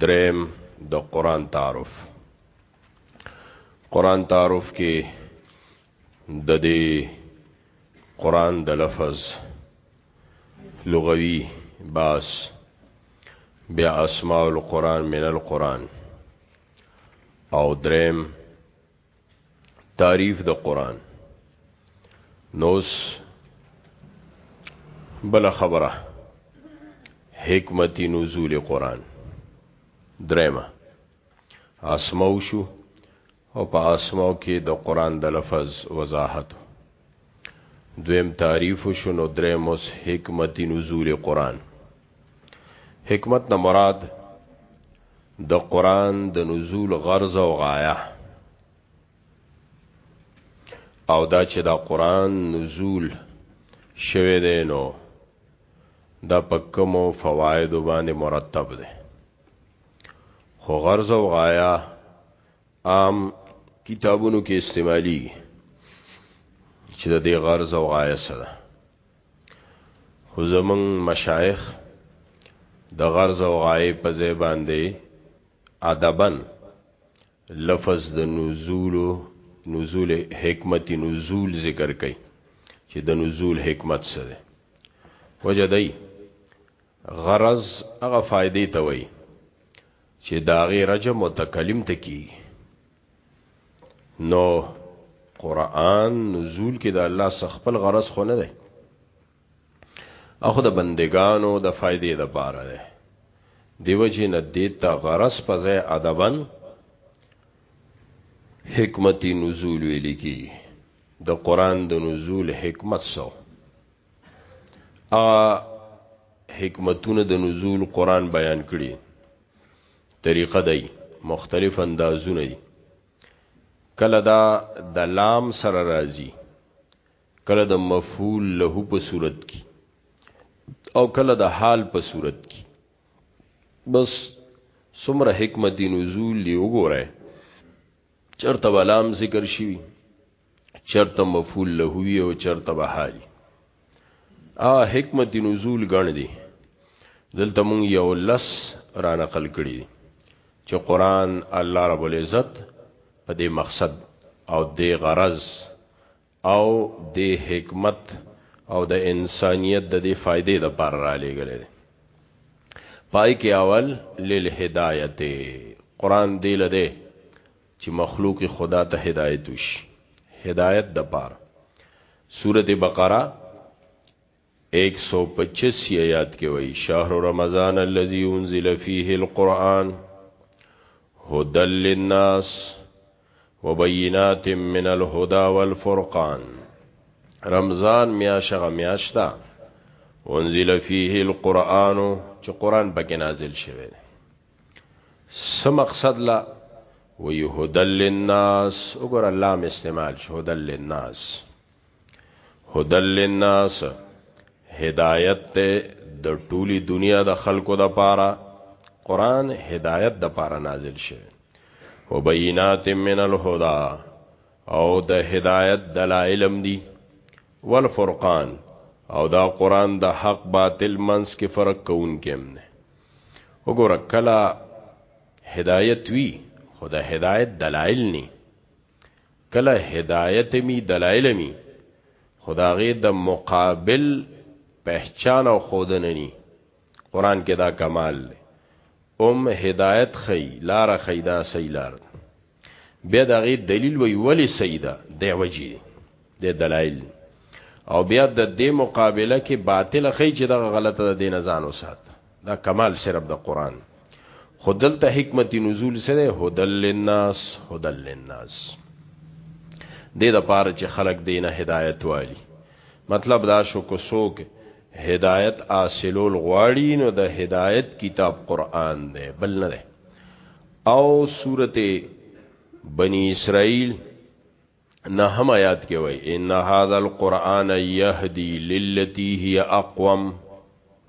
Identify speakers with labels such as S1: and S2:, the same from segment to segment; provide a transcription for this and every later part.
S1: دریم د قران تعارف قران تعارف کې د دې قران د لفظ لغوي باس بیا اسماء القران من القران او دریم تعریف د قران نوس بل خبره حکمت نزول قران درېما اسماو شو او په اسماو کې د قران د لفظ وضاحت دویم تعریف شنو درموس حکمت نزول قران حکمت نه مراد د قران د نزول غرض او غایه او دا چې دا قران نزول شوه دی نو دا پکمو فواید باندې مرتب دی خو غرض او غایه عام کتابونو کې استعمالي چې د دې غرض او غایه سره خو زمون مشایخ د غرض او غایې په ځای باندې ادبن لفظ د نزول نزول حکمت نزول ذکر کړي چې د نزول حکمت سره وجدای غرض هغه فائدې ته وایي چې داغه رجم متکلم ته کی نو قران نزول کې د الله سخپل غرض خو نه ده اخو د بندگانو د فائدې د پاره ده دیو جن دیتا غرض په ځای ادبن حکمت نزول ویل کی د قران د نزول حکمت سو ا حکمتونه د نزول قران بیان کړي طریقه دی مختلف اندازونه دي کله دا د لام سره راځي کله د مفعول له په صورت کې او کله د حال په صورت کې بس څومره حکمت نزول دی وګوره چرته ولام ذکر شوی چرته مفعول له وی او چرته بهالی ا حکمت نزول غن دی دلته مونږ یو لس را نقل کړی چې قران الله رب العزت په دې مقصد او دې غرض او دې حکمت او د انسانیت د دې فائدې د پر را لېګلې ده پای کې اول للهدایت قران دی لده چې مخلوق خدا ته هدایت وشي هدایت د پار سورته بقره ایک سو پچیس آیات کې وایي شهر رمضان الذي انزل فيه القرآن هدى للناس وبينات من الهدى والفرقان رمضان میاشغه میاشتا انزل فيه القرآن چې قرآن پکې نازل شوی سم مقصد لا ويهدى للناس وګور الله استعمال شهدى للناس هدل للناس هدایت ته د ټولي دنیا د خلکو د پاره قران هدایت د پاره نازل شوی وبینات من الهدى او د هدایت دلایلم دی والفرقان او دا قران د حق باطل منس کې فرق کوون کېم نه وګوره کلا هدایت وی خدا هدایت دلایل نه کله هدایت می دلایل می خداغه د مقابل پہچان او خودنه ني قران کې دا کمال دی ام هدایت خی لار خی دا سی لار بیا دغه دلیل وی ولی سیدا دی وجی د دلایل او بیا د دې مقابله کې باطل خې چې دغه غلطه ده دین ځان وسات دا کمال صرف د قران خودل ته حکمت نزول سره هدل للناس هدل للناس دې د پاره چې خلق دینه هدایت والی مطلب دا شو کو سوک هدایت حاصلول غواړي نو د هدایت کتاب قران دی بل نه دی او سورته بنی اسرائیل نهم آیات کې وای ان هاذا القرآن یهدی للتی هی اقوم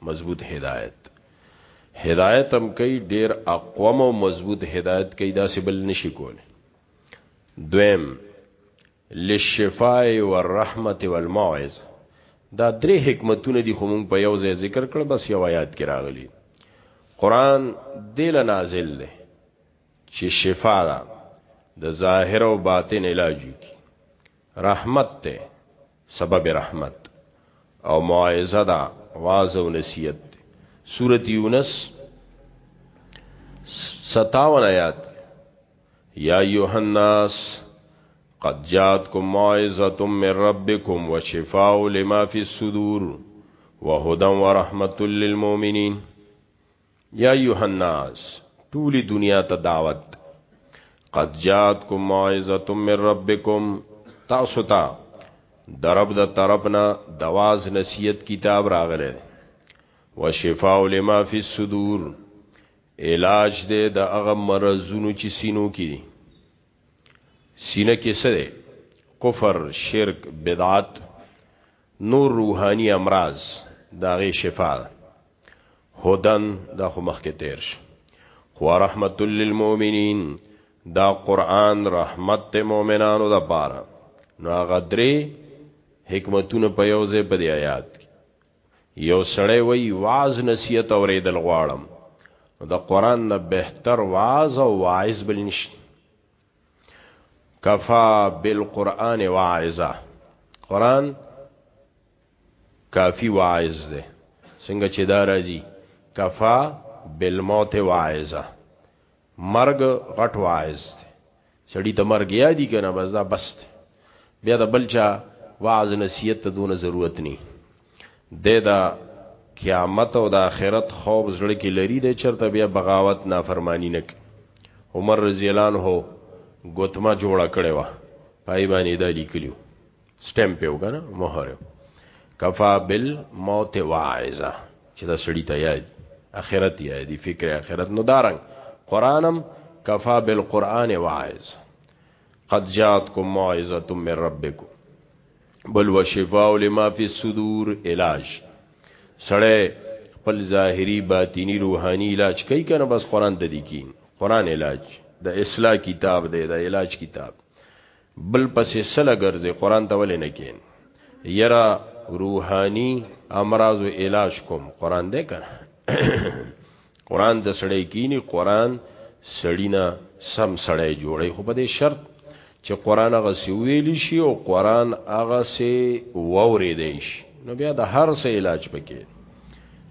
S1: مضبوط هدایت هدایت هم کوي ډیر اقوم او مضبوط هدایت کوي دا سبل نشي کوله دویم للشفاء والرحمت والموعظه دا درې حکمتونه دي خو مونږ په یو ځای ذکر کړ بس یو آیات کې راغلي قران دل نازل دی چې شفا ده د ظاهر او باطن علاج کی رحمت ته سبب رحمت او موعظه ده واعظ او نصیحت سورۃ یونس 57 آیات یا ایها الناس قد جاتکم موعظه من ربکم وشفاء لما فی الصدور وهدى ورحمت للمؤمنین یا ایها الناس ټول دنیا ته دعوت قد جاتکم موعظه من ربکم تاسو ته درب د طرفنا دواز نصیحت کتاب راغله وشفاء لما فی الصدور علاج دې د هغه مرزونو چې سینو کې دي سینه کې څه ده کفر شرک بدعت نور روحاني امراض د هغې شفا ده. هدن دا خو مخکې تیر شو. خو رحمت للمؤمنین دا قرآن رحمت ته مؤمنانو دا پاره. نو هغه درې حکمتونه په یو ځای په دې آیات کې یو سړی وای واز نصیحت اوریدل غواړم د قران نه بهتر واز او واعظ بل نشته کفا بالقران واعظا قران کافی واعظ ده څنګه چې دا راځي کفا بالموت واعظا مرګ غټ واعظ ده سړی ته مرګ یادی کنه بس دا بس ده بیا د بلچا واعظ نصیحت ته دونه ضرورت نه د دا قیامت او د آخرت خوف زړه کې لري د چرته بیا بغاوت نافرمانی نه کوي عمر رضی الله عنه ګوتما جوړه کړې و پای باندې دا لیکلیو سټمپ یو کنه مہر کفا بل موت واعظه چې دا سړی ته یاد اخرت یاد فکر اخرت نو دارنګ قرانم کفا بل قران واعظ قد جاتکم موعظه من ربکم بل وشفاء لما فی الصدور علاج سړی خپل ظاهری باطینی روحانی علاج کوي کنه بس قران ته دی کی قران علاج د اصلاح کتاب دی د علاج کتاب بل پسې سله ګرځي قران ته ولې نه کین یرا روحانی امراض و علاج کوم قران دې کنه قران د سړی کینی قران سړی نه سم سړی جوړی خو په دې شرط چې قران هغه سی ویل شي او قران هغه سی ووري دی شي نو بیا د هر څه علاج پکې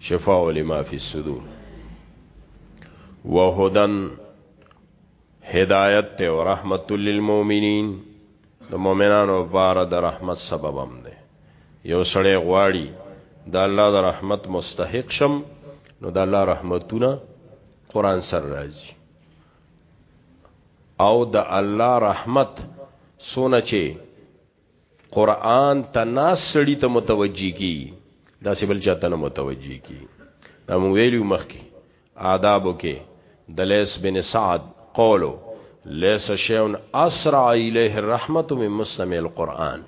S1: شفاء لما فی الصدور وهدن هدایت ته او رحمت للمؤمنین د مؤمنانو لپاره د رحمت سبب هم دی یو سړی غواړي د الله د رحمت مستحق شم نو د الله رحمتونه قران سره راځي او د الله رحمت سونه چې قران ته ناس سړی ته متوجی کی دا سی بل چاته نه متوجی کی دا مو ویلو مخکی آدابو کې د لیس بن سعد قولو لیس شیون اسرع الیه الرحمت من مستمع القرآن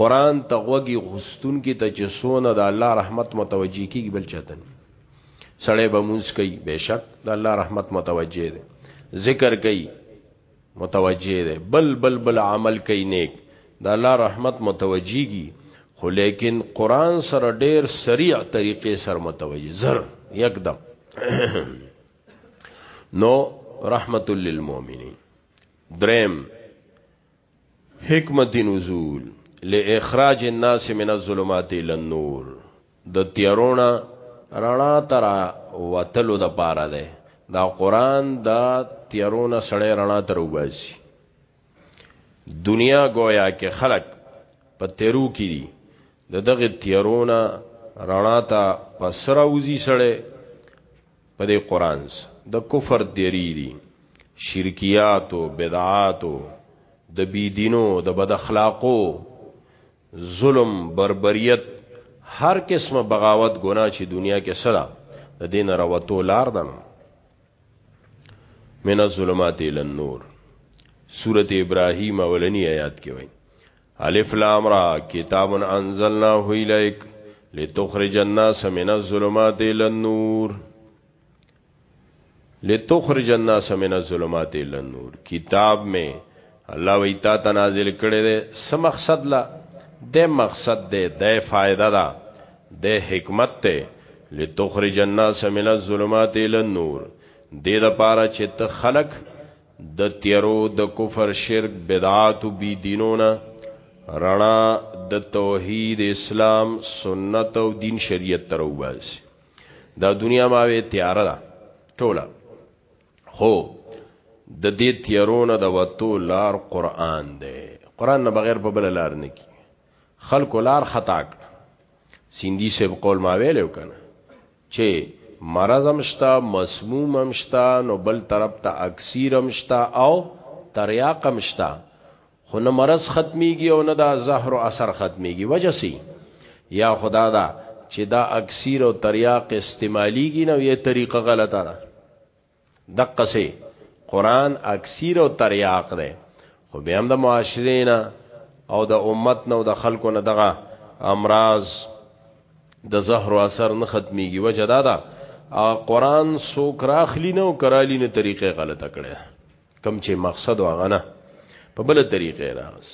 S1: قرآن ته غوږی غستون کې ته چې سونه د الله رحمت متوجی کیږي بل چاته سړی به مونږ کوي بهشک د الله رحمت متوجی دی ذکر کوي متوجه ده بل بل بل عمل کوي نیک د الله رحمت متوجيږي خو لیکن قران سره ډیر سریع طریقې سره متوجي زر یکدم نو رحمت للمؤمنین درم حکمت نزول لاخراج الناس من الظلمات الى النور د تیرونه رڼا تر وتلو د پاره ده دا قران دا تیرونه سړی رڼا تر وباسي دنیا گویا کې خلق په تیرو کې دي د دغه تیرونه رڼا ته پسرا وزي سړی په دې قران د کفر تیری دي شرکیات او بدعات د بی دینو د بد اخلاقو ظلم بربریت هر قسمه بغاوت ګناه چې دنیا کې سره د دین راوتو لار ده نو من الظلمات الى النور سوره ابراهیم اولنی آیات کې وایي الف لام را کتاب انزلناه الیک لتخرج الناس من الظلمات الى النور لتخرج الناس من الظلمات الى النور کتاب میں الله وی تا تنازل کړي ده سم مقصد لا د مقصد ده د فائدہ ده د حکمت ته لتخرج الناس من الظلمات الى النور دې د پاره چې ته خلق د تیرو د کفر شرک بدعات او بی دینونه رڼا د توحید اسلام سنت او دین شریعت تر وباسي دا دنیا ما وی تیاره ده ټوله خو د دې تیرونه د وتو لار قران دی قران نه بغیر په بل لار نه کی خلق لار خطا کړ سیندی سیب قول ما ویلو کنه چې مرض امشتا مسموم امشتا نو بل طرف ته اکسیر امشتا او تریاق امشتا خو نه مرض ختميږي او نه دا زهر او اثر ختميږي وجه سي یا خدا دا چې دا اکسیر او تریاق استعمالیږي نو یې طریقه غلطه ده دقه سي قران اکسیر او تریاق ده خو بیا هم د معاشرې نه او د امت نه او د خلکو نه دغه امراض د زهر او اثر نه ختميږي وجه دا ده قران سو کراخلی نه او کرالی نه طریقې غلطه کړي کم چې مقصد هغه نه په بل طریقې راغس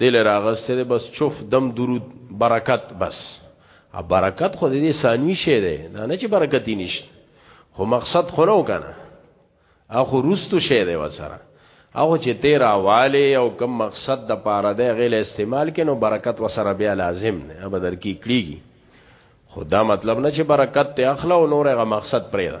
S1: دل راغس ته بس چوف دم درود برکت بس ا برکت خو دې ثانوي شه ده نه نه چې برکت یې نشته خو مقصد خو نه وکنه اخو روستو شه ده وسره او چې تیر حواله او کم مقصد د پاره ده غیل استعمال کینو برکت وسره بیا لازم نه اب در کی کړیږي خدا مطلب نه چې برکت ته اخلا او نور غ مقصد پرې ده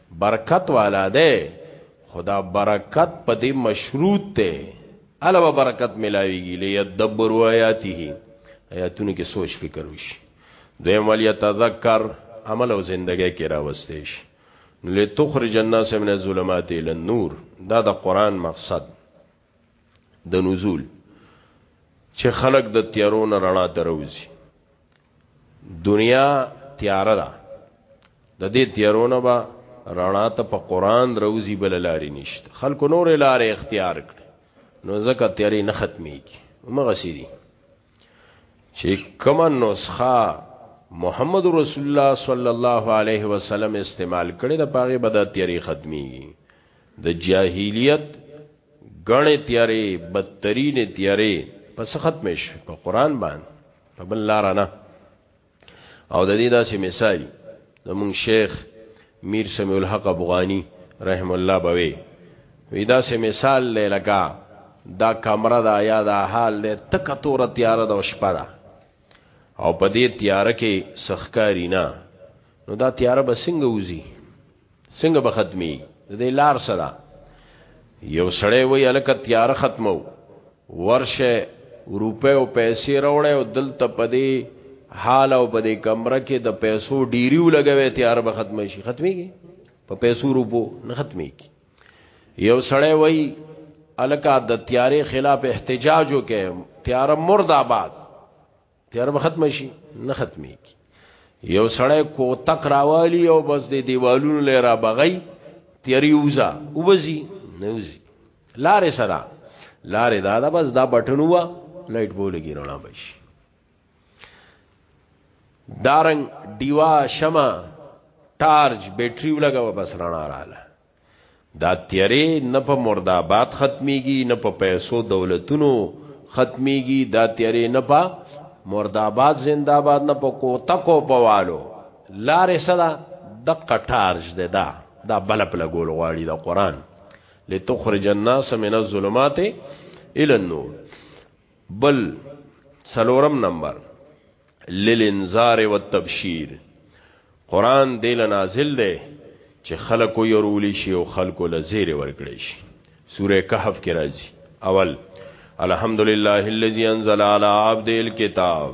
S1: برکت والا ده خدا برکت په دې مشروط ته علاوه برکت ملاويږي ليدبر آیاته آیاتونه کې سوچ فکر وشي دویم ول یتذکر عمل او زندګی کې راوستي شي لتخرج الناس من الظلمات الى النور دا د قران مقصد د نزول چې خلق د تیارو نه رڼا دروځي دنیا تیار ده د دې تیارونه به رڼا ته په قران دروزی بل لارې نشته خلکو نور لارې اختیار کړي نو ځکه تیارې نه ختميږي مغه سيدي چې کومه نسخه محمد رسول الله صلی الله علیه وسلم استعمال کړي د پاغه بد تیارې ختميږي د جاهلیت غنې تیارې بدترین تیارې پس ختم شي په قران باندې په بل لار نه او د دې داسې مثال زمون شیخ میر سمیع الحق افغانی رحم الله بوي وی داسې مثال لکه دا کمره دا یا دا حال دی تک تور تیار د شپه ده او په دې تیار کې سخکاری نه نو دا تیار به څنګه وځي څنګه به ختمي د دې لار سره یو سړی وی الکه تیار ختمو ورشه روپې او پیسې راوړې او دلته پدې حال او پدې کمره کې د پیسو ډیریو لګوي تیار به ختم شي ختميږي په پیسو روپو نه ختميږي یو سړی وی الکه د تیارې خلاف احتجاج وکې تیار مرد آباد تیار به ختم شي نه ختميږي یو سړی کو تک راوالی او بس د دیوالونو لې را بغی تیری وزا وبزی نوزی لارې سره لارې دا دا بس دا بټن وا لایټ بولګی رڼا بشي دارنګ دیوا شمع ټارج بیټری ولګا بس رڼا رااله دا تیری نه په مرداباد ختمیږي نه په پیسو دولتونو ختمیږي دا تیری نه په مرداباد زنده‌باد نه په کوته کو پوالو لارې صدا د قټارج ده دا دا بلپ لګول غواړي د قران لتخرج الناس من الظلمات الى النور بل سلورم نمبر للانذار والتبشیر قران دل نازل دی چې خلکو يرول شي او خلکو لزیر ورکړي شي سوره کهف کې راځي اول الحمدلله الذي انزل على عبده الكتاب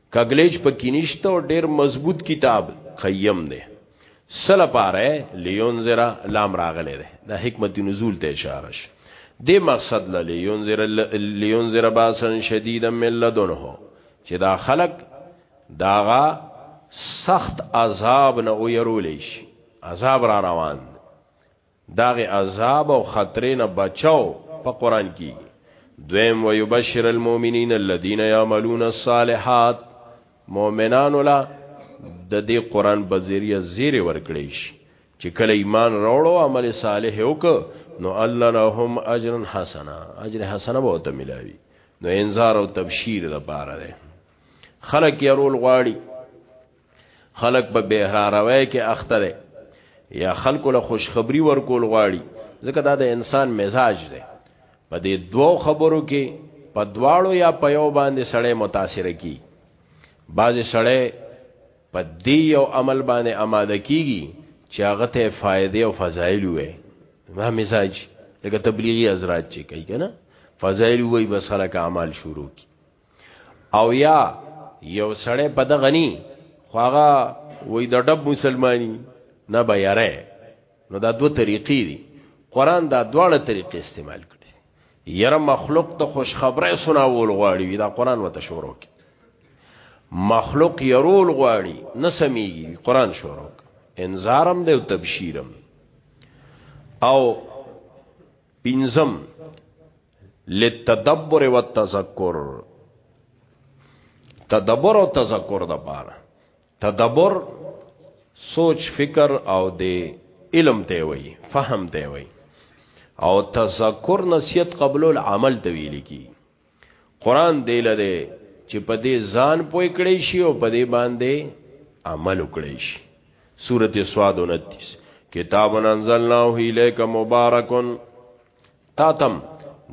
S1: کګلیچ پکې نشته او ډیر مضبوط کتاب قیم دی سل پاره لیونذرا لام راغله ده د حکمت نزول ته اشاره ش د مقصد ل لیونذرا لیونذرا باسن شدید من لدنه چې دا خلق داغا سخت عذاب نه ويرولیش عذاب را روان داغه عذاب او خطرې نه بچاو په قران کیږي دویم ويبشر المؤمنین الذين يعملون الصالحات مؤمنان لا د دې قران بذریه زیره ورکړي شي چې کله ایمان راوړو عمل صالح وک نو الله لهم اجر حسنا اجر حسنا به ته ملاوي نو انذار او تبشیر لپاره ده خلق يرول غواړي خلق په بهراروي کې اخته دي یا خلکو له خوشخبری ورکول غواړي ځکه دا د انسان مزاج دی په دې دوو خبرو کې په دواړو یا په یو باندې سړی متاثر کی بعضې سړی په دې یو عمل باندې آماده کیږي چې هغه ته فائدې او فضایل وي ما مزاج لکه تبلیغي حضرات چې کوي کنه فضایل وي بس خلک اعمال شروع کی او یا یو سړی په د غنی خواغه وای د ډب مسلمانی نه به یاره نو دا دو طریقې دي قران دا دواړه طریقې استعمال کړي یره مخلوق ته خوشخبری سناول غواړي دا قران وته شروع کی مخلوق يرول غواړي نه سميږي قران شروع انذارم دی او تبشیرم او پینزم للتدبر والتذکر تدبر او تذکر د پاره تدبر سوچ فکر او د علم ته وي فهم ته وي او تذکر نصیحت قبل العمل ته ویل کی قران دی لده چې په دې ځان پوي کړی شي او په دې باندې عمل وکړي شي سورته سواد 29 کتاب انزلناه الیک مبارکون تا تم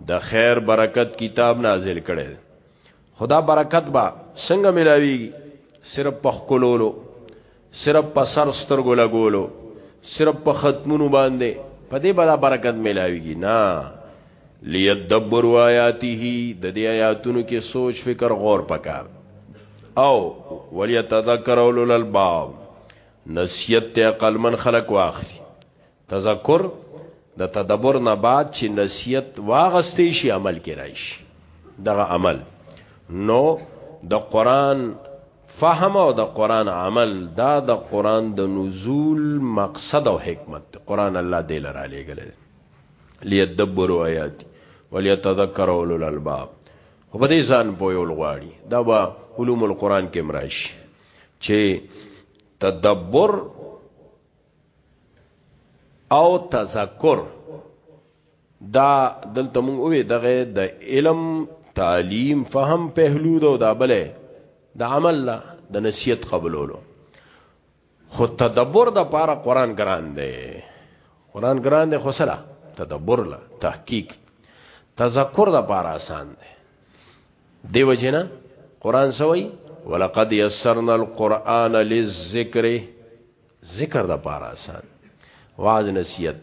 S1: د خیر برکت کتاب نازل کړي خدا برکت با څنګه ملاوي صرف په خلولو صرف په سر سترګو لګولو صرف په ختمونو باندې په دې بلا برکت ملاويږي نه ليدبر آیاته د دې آیاتونو کې سوچ فکر غور پکار او وليتذكر اولل الباب نسیت ته عقل من خلق واخلي تذکر د تدبر نه بعد چې نصیحت واغستې شي عمل کې راشي دغه عمل نو د قران فهم او د قران عمل دا د قران د نزول مقصد او حکمت قران الله دې لره لګل ليدبروا آیات وليتذكر اولو الالباب خو به دې ځان پویول غواړي دا به علوم القرآن کې مراشي چې تدبر او تذکر دا دلته مونږ وې دغه د علم تعلیم فهم پهلو دا دا بلې د عمل لا د نصیحت قبولولو خو تدبر د پاره قران ګران دی قران ګران دی خو سره تدبر لا تحقیق تذکر د پاره آسان دی دیو جنا قران سوئی ولقد یسرنا القرآن للذکر ذکر د پاره آسان واز نصیحت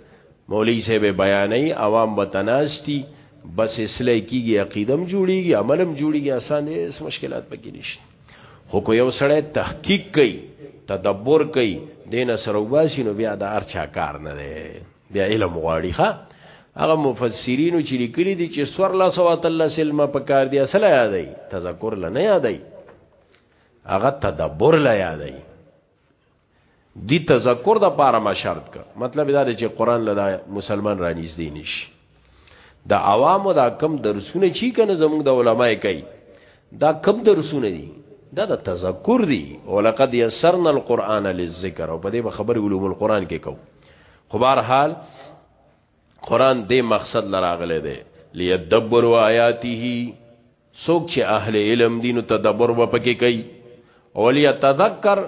S1: مولوی صاحب بیانې عوام وطناستی بس اصلاح کیږي عقیدم جوړیږي عملم جوړیږي آسان دي اس مشکلات پکې نشته خو کو یو سړی تحقیق کوي تدبر کوي دینه سره وباسي نو بیا د ارچا کار نه دی بیا علم غواړي ښا هغه مفسرینو چې لیکلي دي چې سور لا سوات الله سلمہ په کار دی اصل یادای تذکر لنه یادای هغه تدبر لا یادای دی تذکر د پاره ما شرط ک مطلب دا دی چې قران لدا مسلمان را نږدې نشي د عوامو دا کم درسونه چی کنه زموږ د علماء کوي دا کم درسونه دي دا د تذکر دي او لقد یسرنا القرآن للذکر او په دې خبر علوم القرآن کې کو خو بهر حال قران دې مقصد لراغله دی ليدبروا آیاته سوک چې اهل علم دین تدبر و پکې کوي اولی تذکر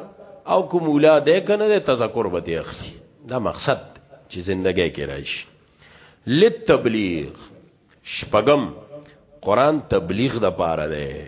S1: او کوم ولا دې کنه دې تذکر به دې اخلي دا مقصد چې زندګۍ کې راشي لتبلیغ شپغم قران تبلیغ د پاره ده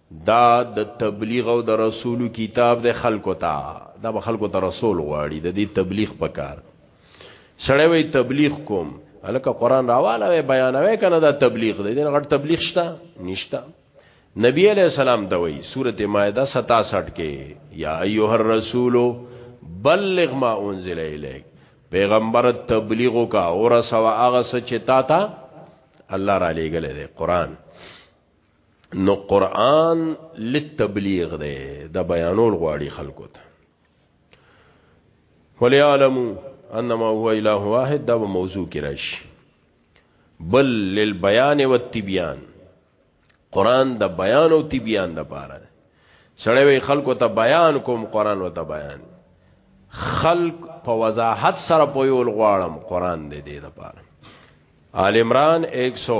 S1: دا د تبلیغ او د رسول کتاب د خلکو ته دا به خلکو ته رسول غواړي د دې تبلیغ پکار سړی وي تبلیغ کوم الکه قران راواله وي بیانوي کنه دا تبلیغ دی دین غټ تبلیغ شته نشته نبی علیہ السلام دوی سورته مائده 67 کې یا ایها الرسول بلغ ما انزل الیک پیغمبر تبلیغ کا اور سوا هغه سچ تا تا الله را لېګل دی قران نو قران لتبلیغ دی د بیانول غواړي خلکو ته وليعلمو انما هو اله واحد دا موضوع کې راشي بل للبيان والتبيان قران د بیان او تبيان د پاره سړی وی خلکو ته بیان کوم قران وته بیان خلق په وضاحت سره پویول غواړم قران دې دې د پاره آل عمران 100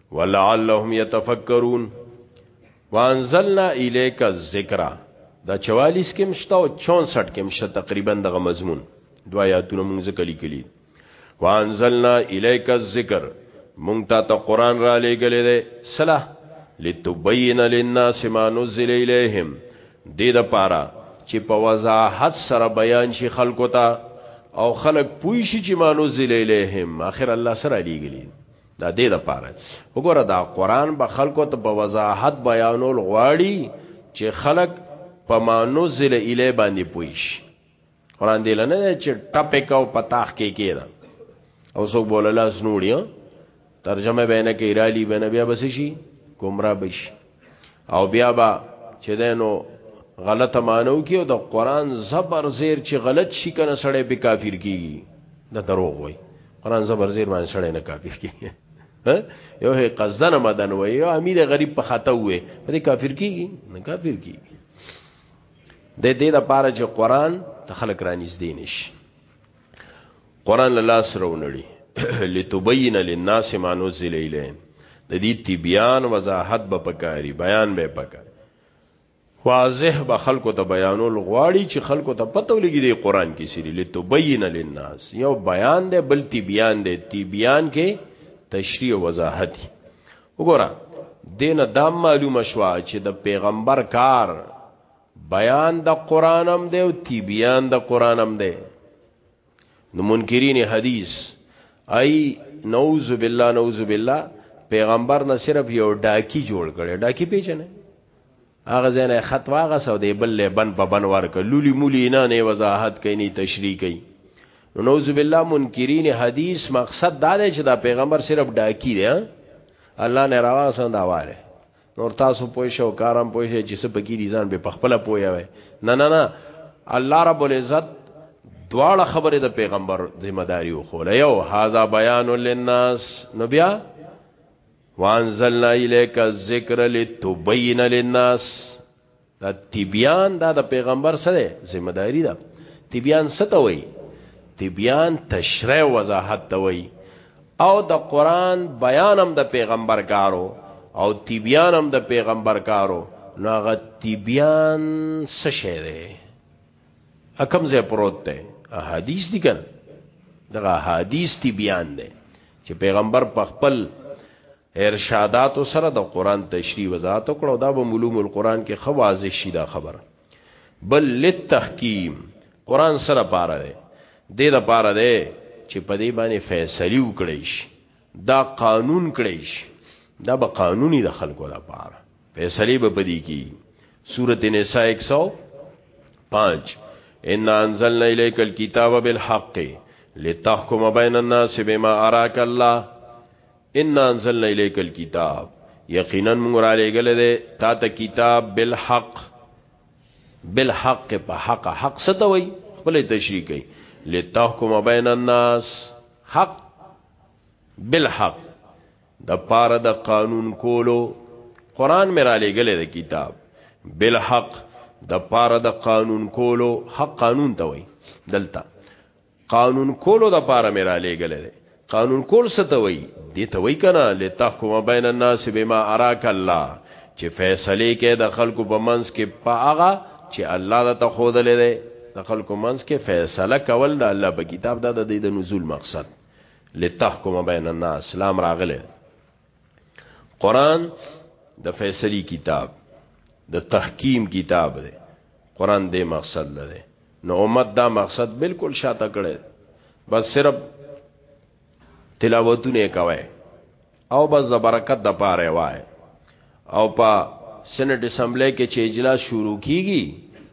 S1: ولعلهم يتفکرون وانزلنا الیک الذکر دا 44 کې مشته او 64 کې مشته تقریبا دغه مضمون دوا آیاتونه مونږ ذکر لیکلي وانزلنا الیک الذکر مونږ ته ته قران را لېګلې ده صلاح لتبین للناس ما نزل الیہم دې د پاره چې په وضاحت سره بیان شي خلکو ته او خلک پوي شي چې ما نزل الیہم اخر الله سره لېګلې د دې لپاره وګوره دا قران به خلکو ته په وضاحت بیانول غواړي چې خلک په مانو زل اله باندې پويش قران دې لنه چې ټپه کو پتاخ کې کېره او څوک بول الله سنوړي ترجمه بینه کې رالی بینه بیا بس شي کومرا بشي او بیا با چې دینو غلطه مانو کې او د قران زبر زیر چې غلط شي کنه سړی به کافر کیږي دا دروغ وای قران زبر زیر باندې سړی نه کافر کیږي یو هی قصدن مدن وای یو امیر غریب په خطا وې په دې کافر کیږي نه کافر کیږي د دې لپاره چې قران ته خلک رانیز دینش قران لاله سره ونړي لتبین للناس ما نزل الیهم د دې تبیان وضاحت به پکاري بیان به پکا واضح به خلکو ته بیانول غواړي چې خلکو ته پته ولګي د قران کې سری لتبین للناس یو بیان دی بل تبیان دی تبیان کې تشریح وضاحت وګوره دینه دا معلومه شوه چې د پیغمبر کار بیان د قران هم دی او تیبیان د قران هم دی نو منکرین حدیث ای نعوذ بالله نعوذ بالله پیغمبر نه صرف یو ډاکی جوړ کړي ډاکی پیژنه هغه ځنه خط واغه سو دی بل له بن په بن ورک لولی مولی نه نه وضاحت کینی تشریح کین نو نوذ بالله منکرین حدیث مقصد دا دی چې دا پیغمبر صرف ډاکی دی الله نه راوسند اواله نور تاسو پوه شو کارم پوه شي چې څه پکې دي ځان به پخپل پوه وي نه نه نه الله رب العزت دواړه خبره د پیغمبر ذمہ داری خو له یو هاذا بیان للناس نو بیا وانزلنا الیک الذکر لتبین للناس دا تبیان دا د پیغمبر سره ذمہ داری ده تبیان ستوي تبیان تشریح وضاحت توي او د قران بیانم د پیغمبر کارو او تبیانم د پیغمبر کارو نو هغه تبیان څه شی دی اکم زه پروت دی احادیث دي کنه دغه احادیث تبیان دی چې پیغمبر په خپل ارشادات سره د قران تشریح وضاحت کړو دا به علوم القران کې خو واضح شي دا خبره بل للتحکیم قران سره پاره ده د دې لپاره ده چې په دې باندې فیصله وکړي شي دا قانون کړي شي دا به قانوني د خلکو لپاره فیصله به پدې کی سورۃ النساء 105 ان انزلنا الیک الكتاب بالحق لتحکم بین الناس بما اراک الله ان انزلنا الیک الكتاب یقینا موږ را لېګل دي تا ته کتاب بالحق بالحق په حق حق ستوي خپل تشریح کوي لتحکم بین الناس حق بالحق د پاره د قانون کولو قران مې را لېګل دي کتاب بالحق د پاره د قانون کولو حق قانون ته وي دلته قانون کولو د پاره مې را لېګلې قانون کول ستوي دي ته وای کنه لتحکم بین الناس بما اراک الله چې فیصله کې د خلکو په منځ کې پاغه چې الله د تخودل دي د خلکو منځ کې فیصله کول د الله په کتاب دا د دې د نزول مقصد لتحکم بین الناس لام راغله قران د فیصلی کتاب د تحکیم کتاب دی قران دې مقصد لري نو امت دا مقصد بالکل شاته کړي بس صرف تلاوتونه کوي او بس د برکت د پاره وای او په سنټ اسمبلی کې چې اجلاس شروع کیږي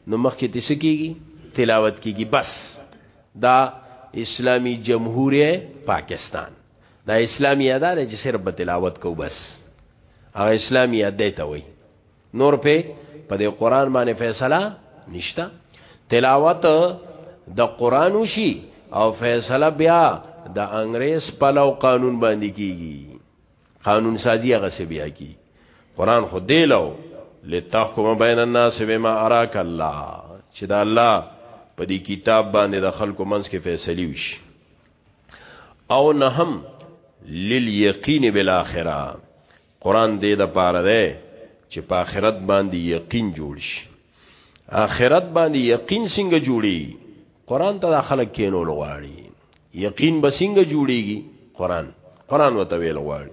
S1: نو مخکې تیس کیږي تلاوت کیږي بس دا اسلامی جمهوریت پاکستان دا اسلامی ادا دی چې صرف به تلاوت کو بس هغه اسلامی ادا ته وای نور په په دې قران باندې فیصله نشتا تلاوت د قران وشي او فیصله بیا د انګريز په لو قانون باندې کیږي قانون سازي هغه څه بیا کی قران خو دی لو لتحکم بین الناس بما اراک الله چې دا الله په دې کتاب باندې د خلکو منځ کې فیصله وشي او نه هم للیقین بالاخره قران دې د پاره ده چې په آخرت باندې یقین جوړ شي آخرت باندې یقین څنګه جوړي قران ته داخله کینول غواړي یقین به څنګه جوړيږي قران قران وته ویل غواړي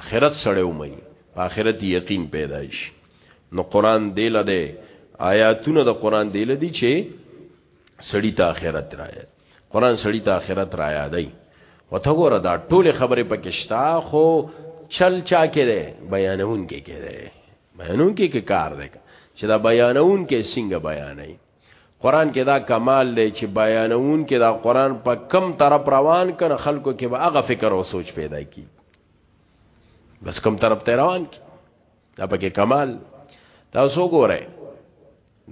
S1: اخرت سره ومني په اخرت یقین پیدا شي نو قران دی لده آیاتونه د قران دی لدی چې سړی ته اخرت راځي قران سړی ته اخرت راځي دی وته ګوره دا ټوله خبره پکشتا خو چل چا کې ده بیانون کې کې ده بیانون کې کې کار ده چې دا بیانون کې څنګه بیانې قران کې دا کمال دی چې بیانون کې دا قران په کم طرف روان کړه خلکو کې به هغه فکر او سوچ پیدا کی بس کم طرف ته روان کی دا پکې کمال تاسو ګورئ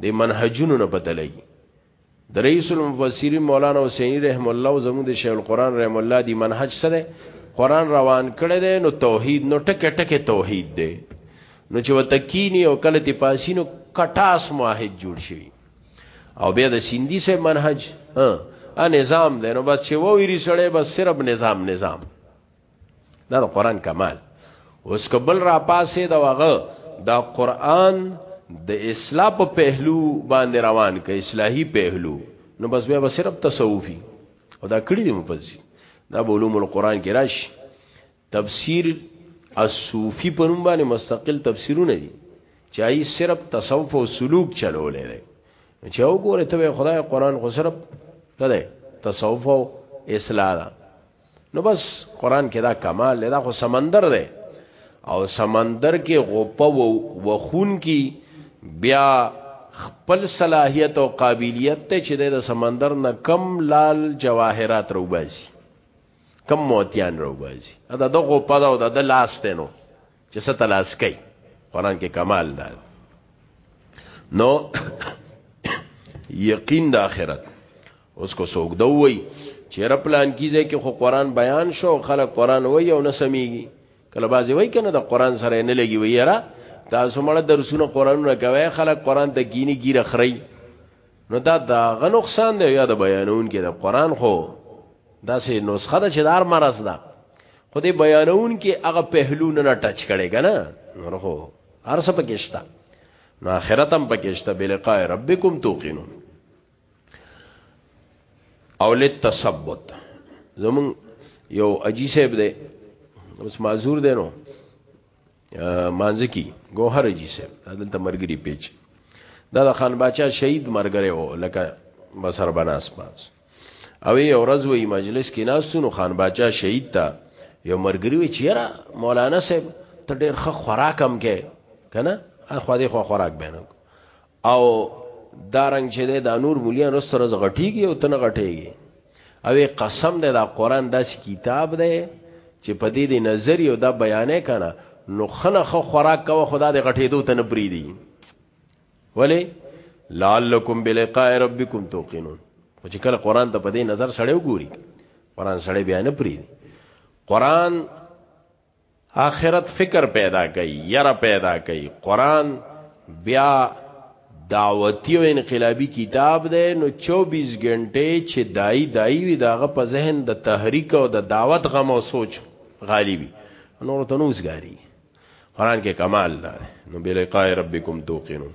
S1: د منهجونو نه پته لګي د رئیس المفسرین مولانا حسینی رحم الله او زموږ د شیخ القرآن رحم الله دی منهج سره قرآن روان کړی دی نو توحید نو ټکه ټکه توحید دی نو چې وتکینی او کله تی پاسینو کټاس موحد جوړ شي او بیا د سیندی سه منهج ا نظام دی نو بس چې وویری سړی بس صرف نظام نظام دا د قران کمال اوس کبل را پاسې دا وغه دا قران د اسلام په پهلو باندې روان کې اصلاحي پهلو نو بس بیا بس صرف تصوفي او دا کړی دی مپزي دا علوم القرآن کې راشي تفسیر الصوفی په نوم باندې مستقل تفسیرونه دي چای صرف تصوف او سلوک چلولې ده چې وګوره ته خدای قران خو صرف ده تصوف او اصلاح ده نو بس قران کې دا کمال ده خو سمندر ده او سمندر کې غوپه و خون کې بیا خپل صلاحیت او قابلیت ته چې د سمندر نه کم لال جواهرات روباسي کم موتیان روبازي دا د غوپا دا او د لاس ته نو چې ست لاس کوي قران کې کمال ده نو یقین د آخرت اوس کو سوګ دوی چې رب پلان کیږي کې خو قران بیان شو خلک قران وای او نه سميږي کله بازي وای کنه د قران سره نه لګي وای را تاسو مړه درسونه قرانونه کوي خلک قران ته کینی ګیره خړی نو دا دا غنقصان دی یا د بیانون کې د قران خو داسې نسخه ده چې دار مرض ده خو دې بیانون کې هغه پهلو نه ټچ کړي کنه نور خو هر څه پکېشتا نو آخرت هم پکېشتا بلقاء ربکم توقنون او للتثبت زمون یو اجي صاحب دی اوس معذور دی نو مانځ کی گوهر جی سه دلته مرګری پیچ دا د خان باچا شهید مرګره و لکه بسر بناس پاس او یې ورځ وی مجلس کې ناسونو خان باچا شهید تا یو مرګری وی چیرې مولانا صاحب ته ډېر ښه خوراکم کې کنه خو دې خو خوراک بینه او دارنګ چې ده دا نور مولیان رسو رز غټیږي او تنه غټیږي او قسم ده دا قران داسې کتاب ده چې په دې د نظر یو دا بیانې کنه نو خنه خو خوراک کوه خدا دې غټېدو ته نه پری دی ولی لعلکم بلقاء ربکم توقنون خو چې کله قران ته په دې نظر سړیو ګوري قران سړی بیا نه پری دی قران آخرت فکر پیدا کوي یره پیدا کوي قران بیا دعوتی او انقلابی کتاب دی نو 24 غنټه چې دای دای وی داغه په ذهن د تحریک او د دعوت غم او سوچ غالبی نور تنوس غاری قران کې کمال ده نو بلقاء ربکم توقنون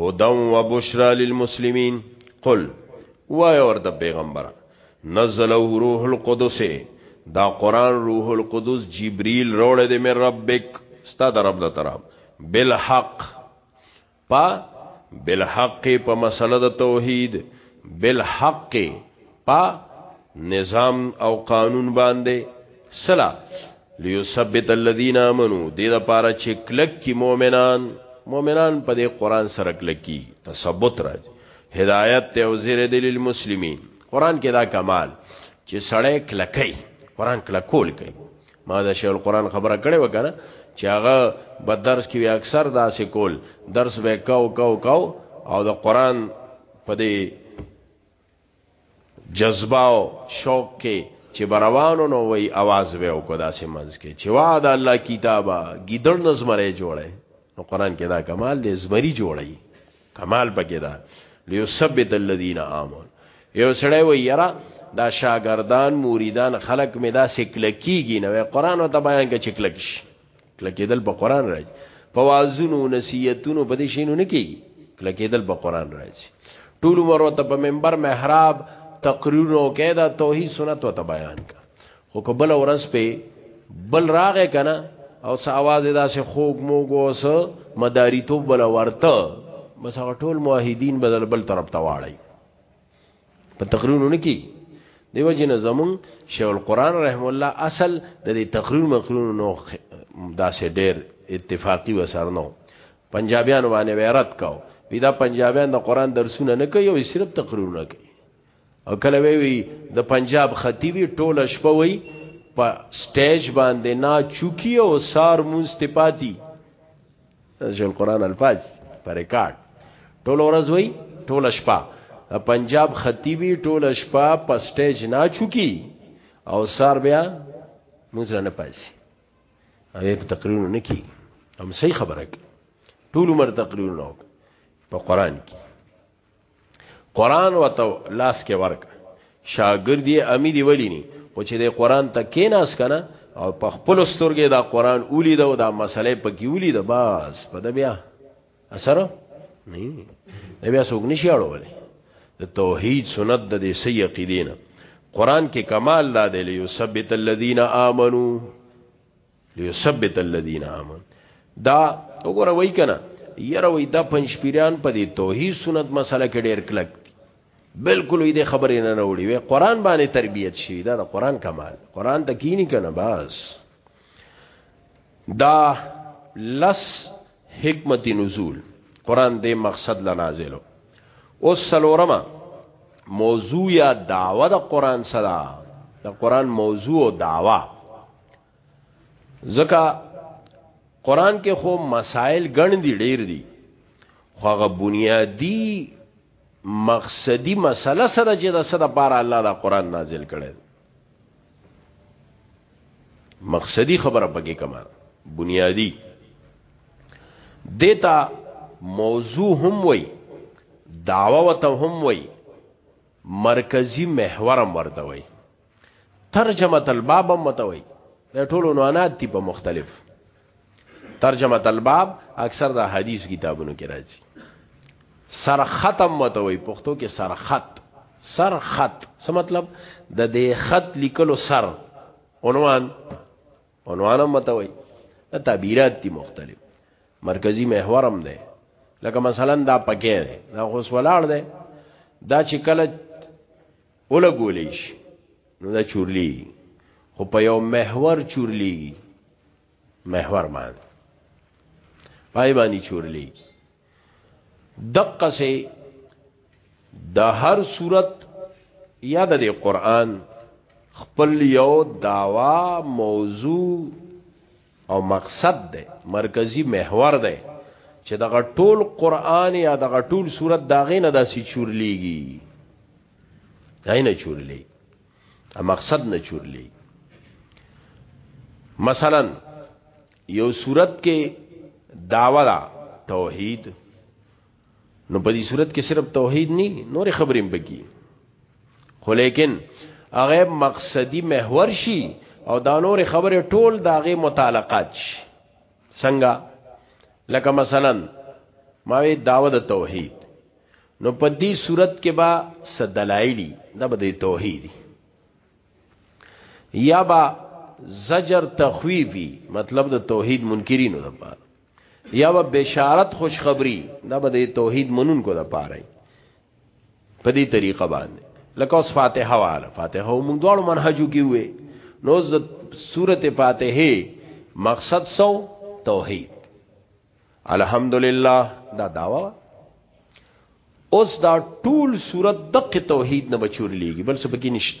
S1: هدا و بشرا للمسلمین قل وای اور د پیغمبر نزله روح القدس دا قران روح القدس جبريل روړ دې مې ربک ستا د رب د طرف بالحق پا بالحق په مسله د توحید بالحق پا نظام او قانون باندې سلا ليثبت الذين امنوا دې د پاره چې کلک کی مؤمنان مؤمنان په دې قران سره کلک کی تثبت راځي هدایت ته او زیر دې للمسلمین قران کې دا کمال چې سړی کلکې قران کلکول کوي ما دا شیخ القران خبره کړې وکړه چې هغه به درس کې اکثر داسې کول درس به کاو کاو کاو او د قران په دې جذبه او شوق کې چې بروانو نو وای आवाज به او کو داسې منځ کې چې وا د الله کتابه ګیدړ نظمره جوړه نو قران کې دا کمال دې زمری جوړي کمال پکې دا ليثبت الذين امنوا یو سړی وای یرا دا شاګردان مریدان خلق می دا سکلکیږي نو قران او ته بیان کې چکلک شي کلکېدل په قران راځي په وازونو نصیحتونو په دې شینو نه کیږي کلکېدل په قران راځي ټول عمر ته په منبر محراب تقریرونو کې دا توحید سنت او بیان کا خو کبل ورس په بل راغې کنه او څه आवाज دا سه خوګ موګو سه مداری تو بل ورته بس هغه ټول موحدین بدل بل طرف ته واړی په تقریرونو نه کی دیو جن زمون شیخ القران رحم الله اصل د دې تقریر مقرونو نو داسې ډېر اتفاقی وسرنو پنجابیان باندې ویرت کاو وی دا پنجابیان د قران درسونه نه کوي او صرف تقریرونه کوي او کله وی وی د پنجاب خطیبی ټوله شپه وی په سټیج باندې نا چوکی او سار مونستپاتی شیخ القران الفاظ پر ریکارډ ټول ورځ وای ټول شپه پنجاب خطیبی ټول شپه په سټیج نه چوکی او سار بیا موږ نه پاسي هغه په تقریرونه نه کی هم صحیح خبره ټول عمر تقریرونه په قران کې قران وته لاس کې ورک شاګرد یې امیدي ولینی او چې د قران ته کیناس کنه او په خپل سترګې دا قران اولی دا او دا مسلې په کې اولی دا بس په د بیا اثر نه د بیا څوک نشي اړولې د توحید سنت د دې سې عقیدینه قران کې کمال دا دی یثبت الذین آمنو ليثبت الذين امنوا دا وګوره وای کنه یره وای دا پنځ پیران په دې توحید سنت مسله کې ډېر کلک دي بالکل دې خبرې نه وروړي وي قران باندې تربيت شي دا د قران کمال قران ته کینی کنه بس دا لس حکمت نزول قران دې مقصد لا نازلو او سلورما موضوع یا دعوه د قران سره د قران موضوع او دعوه ځکه قران کې خو مسائل ګڼ دي ډېر دي خو هغه بنیادی مقصدی مسله سره چې د سره بار الله دا قران نازل کړي مقصدی خبره پکې کما بنیادی دیتا موضوع هم وای دعوه وته هم وای مرکزی محورم ورته وای ترجمه الباب متوي د ټولو نوانات دي په مختلف ترجمه الباب اکثر د حدیث کتابونو کې راځي سر ختم متوي پښتو کې سر خط سر خط څه مطلب د دې خط لیکلو سر عنوان عنوان متوي د تعبیرات دي مختلف مرکزی محور هم ده لکه مثلا دا پکې ده دا خو سوالار ده دا چې کله ولګولې شي نو دا چورلی خو په یو محور چورلی محور باندې پای باندې چورلی دقه سي د هر صورت یا د قرآن خپل یو داوا موضوع او مقصد دی مرکزی محور دی چې دغه ټول قران یا دغه ټول صورت داغې نه داسې چورلېږي دای نه چورلې ا مقصد نه چورلې مثلا یو صورت کې داوا دا توحید نو په دې صورت کې صرف توحید نه نور خبرې بګي خو لیکن هغه مقصدی محور شي او دا نور خبره ټول داغه متعلقات شي څنګه لکه مثلا ما وی داوود توحید نو په دې صورت کې با صدلایلی دا به توحید یا با زجر تخویفی مطلب د توحید منکرینو لپاره یا به بشارت خوشخبری دا به د توحید منون کو د پاره په دې طریقه باندې لکه اوس فاتحه واله فاتحه موږ دواړو منهجو کې وې نو ز سورته فاتحه مقصد سو توحید الحمدلله دا داوا اوس دا ټول صورت دقه توحید نه بچور لیږي بل څه پکې نشته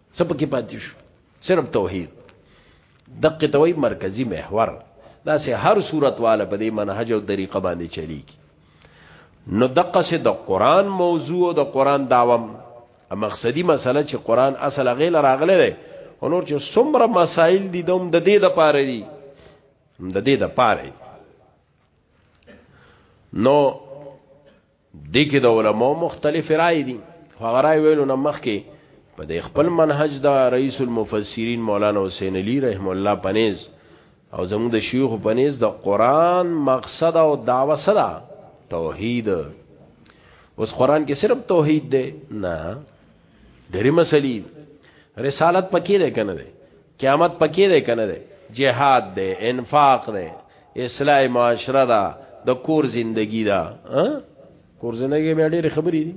S1: څه پکې پاتې شو صرف توحید دقه توي مرکزی محور دا سه هر صورت والا په دې منهج او طریقه باندې چلیږي نو دقه سه د قران موضوع او د قران داوام مقصدی مسله چې قران اصل غیل راغله ده نور چې څومره مسائل دي دوم د دې د پاره دي د دې د پاره نو دې کې د علماو مختلف رائے دي هغه رائے ویلو نه مخکې په دې خپل منهج دا رئیس المفسرین مولانا حسین علی رحم الله پنیز او زموږ د شیوخ پنیز د قران مقصد او دعوه صدا توحید اوس قران کې صرف توحید دی نه ډېری مسلې رسالت پکې ده کنه ده قیامت پکې ده کنه ده جهاد ده انفاق ده اصلاح معاشره ده د کور زندگی ده کور زندگی به ډېر خبرې دي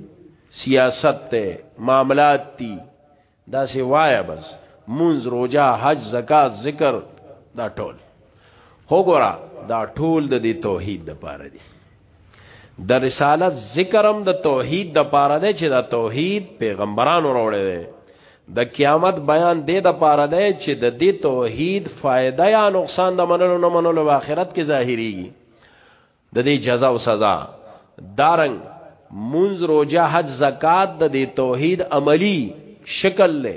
S1: سیاست ته معاملات دي دا سی وایا بس منز روجا حج زکات ذکر دا ټول خو ګورا دا ټول د دې توحید د پاره دي د رسالت ذکرم د توحید د پاره دی چې د توحید پیغمبرانو راوړی دی د قیامت بیان دې د پاره دی چې د دې توحید فائدہ یا نقصان د منلو نه منلو په آخرت کې ظاهريږي د دې جزا او سزا دارنګ منز روجه حج زکات د دې توحید عملی شکل له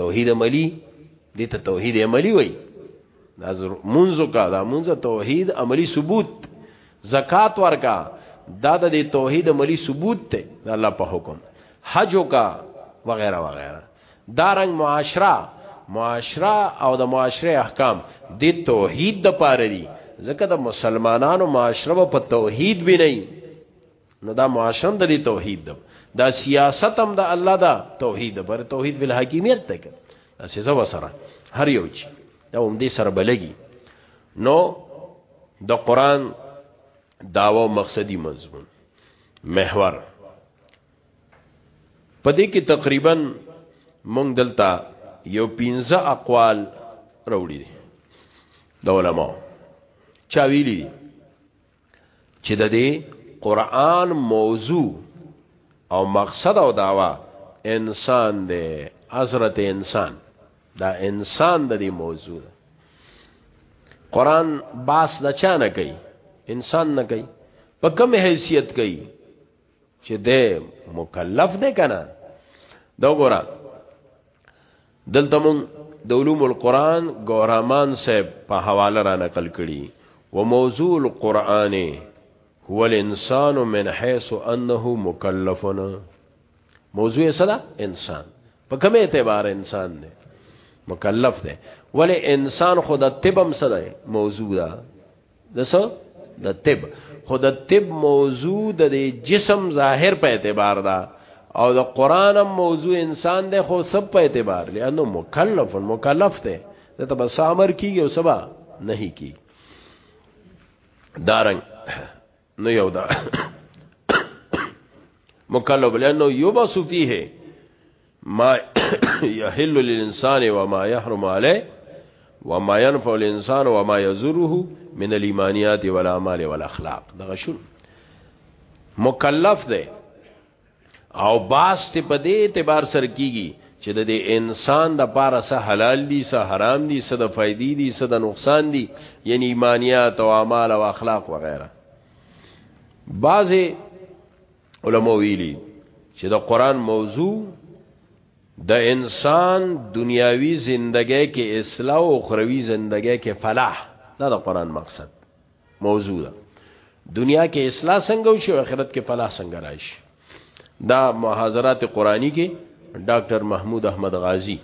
S1: توحید عملی دې ته توحید عملی وای دا منځو کا دا منځ توحید عملی ثبوت زکات ورکا دا د توحید عملی ثبوت ته د الله په حکم حج کا وغیرہ وغیرہ دا رنگ معاشره معاشره او د معاشره احکام د توحید د پاره دي ځکه د مسلمانانو معاشره په توحید بنئ نو دا معاشرم د دې توحید ده دا سیاست هم د الله دا توحید ده بر توحید ول حکیمیت ده دا سزا وسره هر یو چی دا هم دې سره بلګي نو د قران داوا مقصدی مضمون محور پدې کې تقریبا مونږ دلته یو پنځه اقوال راوړي دي د علماء چا ویلي چې د دې قران موضوع او مقصد او داوا انسان دی حضرت انسان دا انسان د دې موضوع ده قران باس د چا نه کوي انسان نه کوي په کوم حیثیت کوي چې د مکلف دی کنه دا ګوره دلته مون د علوم القرآن ګورامان صاحب په حواله را نقل کړي و موضوع القرآن هو الانسان من حيث انه مکلف موضوع سره انسان په کومه اعتبار انسان دی مکلف دی ولی انسان خود تبم سره موضوع ده دس د طب خو د طب موضوع د جسم ظاهر په اعتبار دا او د قران موضوع انسان د خو سب په اعتبار لانه مکلف مکلف ته د تب سامر کیږي او سبا نه کی دارنګ نو یو دا مکلف لانه یبعث فيه ما يحل للانسان وما يحرم عليه وما ينفع الانسان وما يزره من الايمانيات والاعمال والاخلاق دغه شو مکلف دی او باس ته په دې اعتبار سر کیږي چې د دې انسان د پاره سه حلال دي سه حرام دي سه د فائدې دي سه د نقصان دي یعنی ایمانیات او اعمال او اخلاق وغیرہ بعض علماء ویلي چې د قران موضوع د انسان دنیاوی زندګۍ کې اصلاح او اخروی زندګۍ کې فلاح دا د قران مقصد موضوع ده دنیا کې اصلاح څنګه وشي او آخرت کې فلاح څنګه راشي دا محاضرات قرآنی کې ډاکټر محمود احمد غازی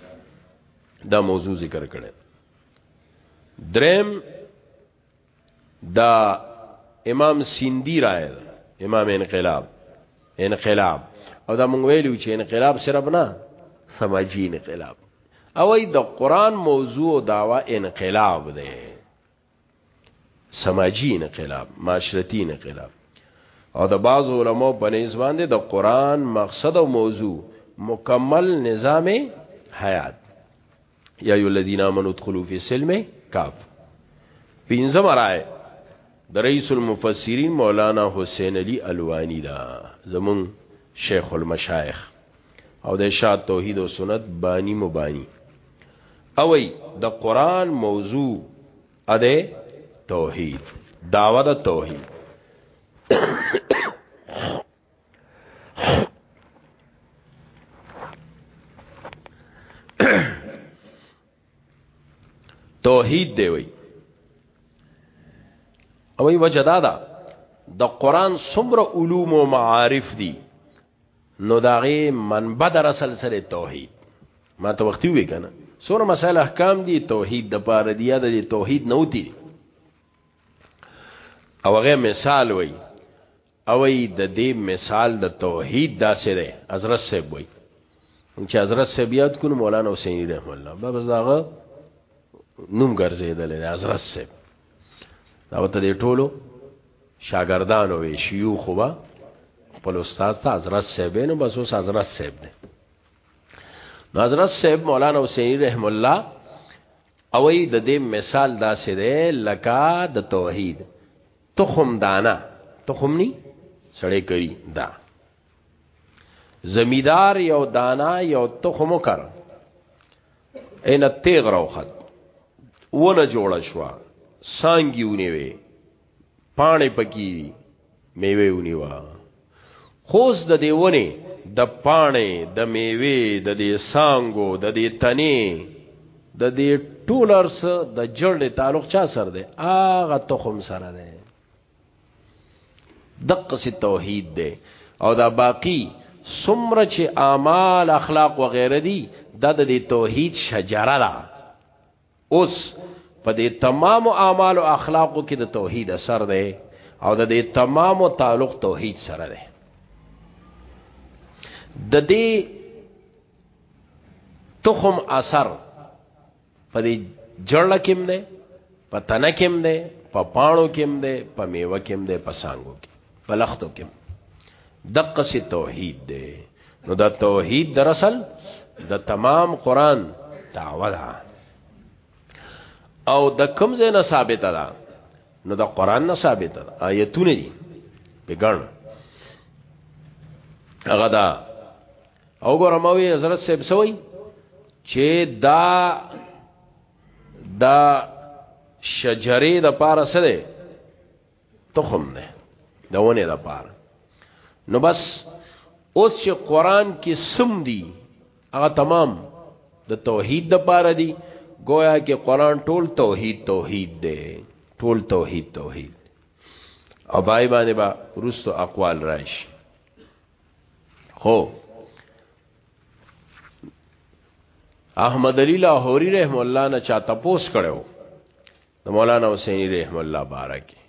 S1: دا موضوع ذکر کړي درم دا امام سیندی رائے امام انقلاب انقلاب او دا مونږ ویلو چې انقلاب صرف نه سماجی انقلاب او د قران موضوع داوا انقلاب ده سماجی انقلاب معاشرتی انقلاب او د بعض علماء په نسبت باندې د قران مقصد او موضوع مکمل نظام حیات یا ایو الذین آمنوا ادخلوا فی السلم کاف پینځم راي د رئیس المفسرین مولانا حسین علی الوانی دا زمون شیخ المشایخ او د شاه توحید او سنت بانی مبانی اوی د قران موضوع اده توحید داوا د توحید توحید دی وی اوی وجدادا د قران څومره علوم او معارف دي نو داغي منبع در اصل سره توحید ما ته وختي وی کنه سور مسائل احکام دي توحید د پاره دی یا د توحید نوتی او هغه مثال وای او د دې مثال د توحید داسې دی حضرت صاحب وای چې حضرت صاحب یاد کړو مولانا حسین رحم الله بابا زاغه نوم ګرځیدل حضرت صاحب دا وته دې ټولو شاګردانو وی شيوخ وا خپل استاد ته حضرت صاحب نو بس اوس حضرت صاحب دی نو حضرت صاحب مولانا حسین رحم الله او د دې مثال داسې دی لکه د توحید تخم دانا تخم ني سړې کوي دا زمیدار یو دانا یو تخم کر ان تیغ روخت ونه جوړ شوا سانګي ونیوي پانه پکی میوه ونیوا خوز د دیونه د پانه د میوه د دې سانګو د دې تنه د دې ټولرس د جړې تعلق چا سره دی اغه تخم سره دی دقه سي توحید دی او دا باقی سمره چې اعمال اخلاق و غیره دي دا د توحید شجره ده اوس په دې تمام اعمال او اخلاقو کې د توحید اثر دی او د دې تمام تعلق توحید سره دی د دې تخم اثر په دې جړل کېم ده په تنه کېم ده په پاڼو کېم ده په میوه کېم ده په سانګو کې په لختو کېم دقه سي توحید ده نو دا توحید در اصل د تمام قران دعوه ده او د کوم ځای نه ثابت ده نو د قران نه ثابت ده آیتونه دي په ګڼ هغه دا او ګورموي حضرت صاحب سوي چې دا دا شجره د پاره سره تخم نه دا ونه د پاره نو بس اوس چې قران کې سم دي هغه تمام د توحید د پاره دي گویا کې قران ټول توحید توحید دی ټول توحید توحید او بای باندې با رستو اقوال راشي خو احمد علی لاهوری رحم الله نه چا تپوس کړو د مولانا حسینی رحم الله بارکی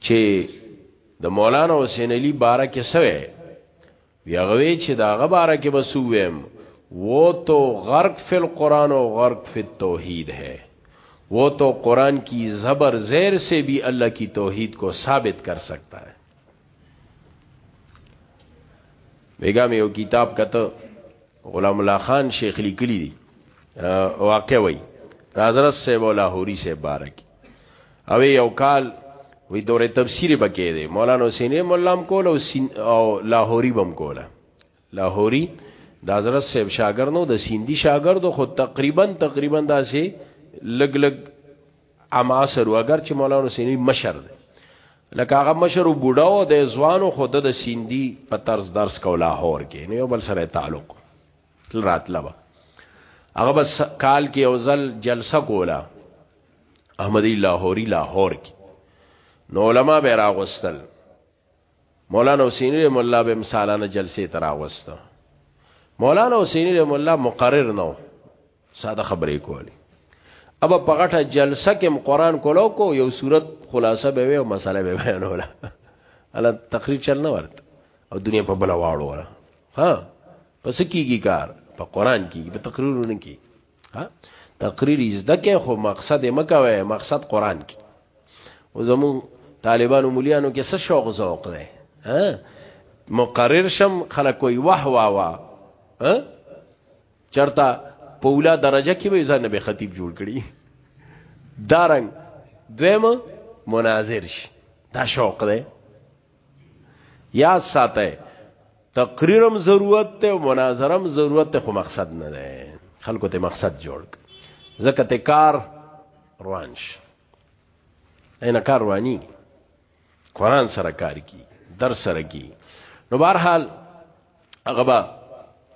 S1: چې د مولانا حسین علی بارکی سوی بیا غوی چې دا غبره کې بس ویم وہ تو غرق فی القرآن و غرق فی التوحید ہے وہ تو قرآن کی زبر زیر سے بھی اللہ کی توحید کو ثابت کر سکتا ہے بیگا میں یو کتاب کته غلام الله خان شیخ لیکلی دی واقع وای حضرت صاحب لاهوری سے بارکی او یو کال وی دوره تفسیر بکې دی مولانا حسین مولام کول او سین او لاهوري بم کوله لاهوري د حضرت صاحب شاګر نو د سیندی شاګر دو خو تقریبا تقریبا داسې لګ لګ عماصر اگر چې مولانا حسین مشر دی لکه هغه مشر بوډا او د ځوانو خود د سیندی په طرز درس کو لاهور کې نو یو بل سره تعلق تل راتله به هغه بس کال کې یو ځل جلسه کوله احمدی لاهوری لاهور کې نو علما به راغوستل مولانا حسین رحم الله به مثالانه جلسې تراغوسته مولانا حسین رحم الله مقرر نو ساده خبرې کولې ابا په غټه جلسه کې قرآن کولو کو یو صورت خلاصه به وي او مسله به بیانوله الا تقریر چل نه ورته او دنیا په بل واړو وره ها پس کیږي کار په قرآن کې په تقریرونه کې ها تقریر زده کې خو مقصد مکوي مقصد قرآن کې او زمو طالبانو مليانو کې څه شوق ذوق دی ها مقرر شم خلک کوئی واه واه واه چرته په اوله درجه کې به ځان به خطیب جوړ کړي دارنګ دویمه مناظر شي دا شوق دی یاد ساته تقریرم ضرورت ته او مناظرم ضرورت ته خو مقصد نه ده خلکو ته مقصد جوړ ځکه ته کار روان شي اینا کار رواني قران سره کار کی در سره کی نو بهرحال هغه با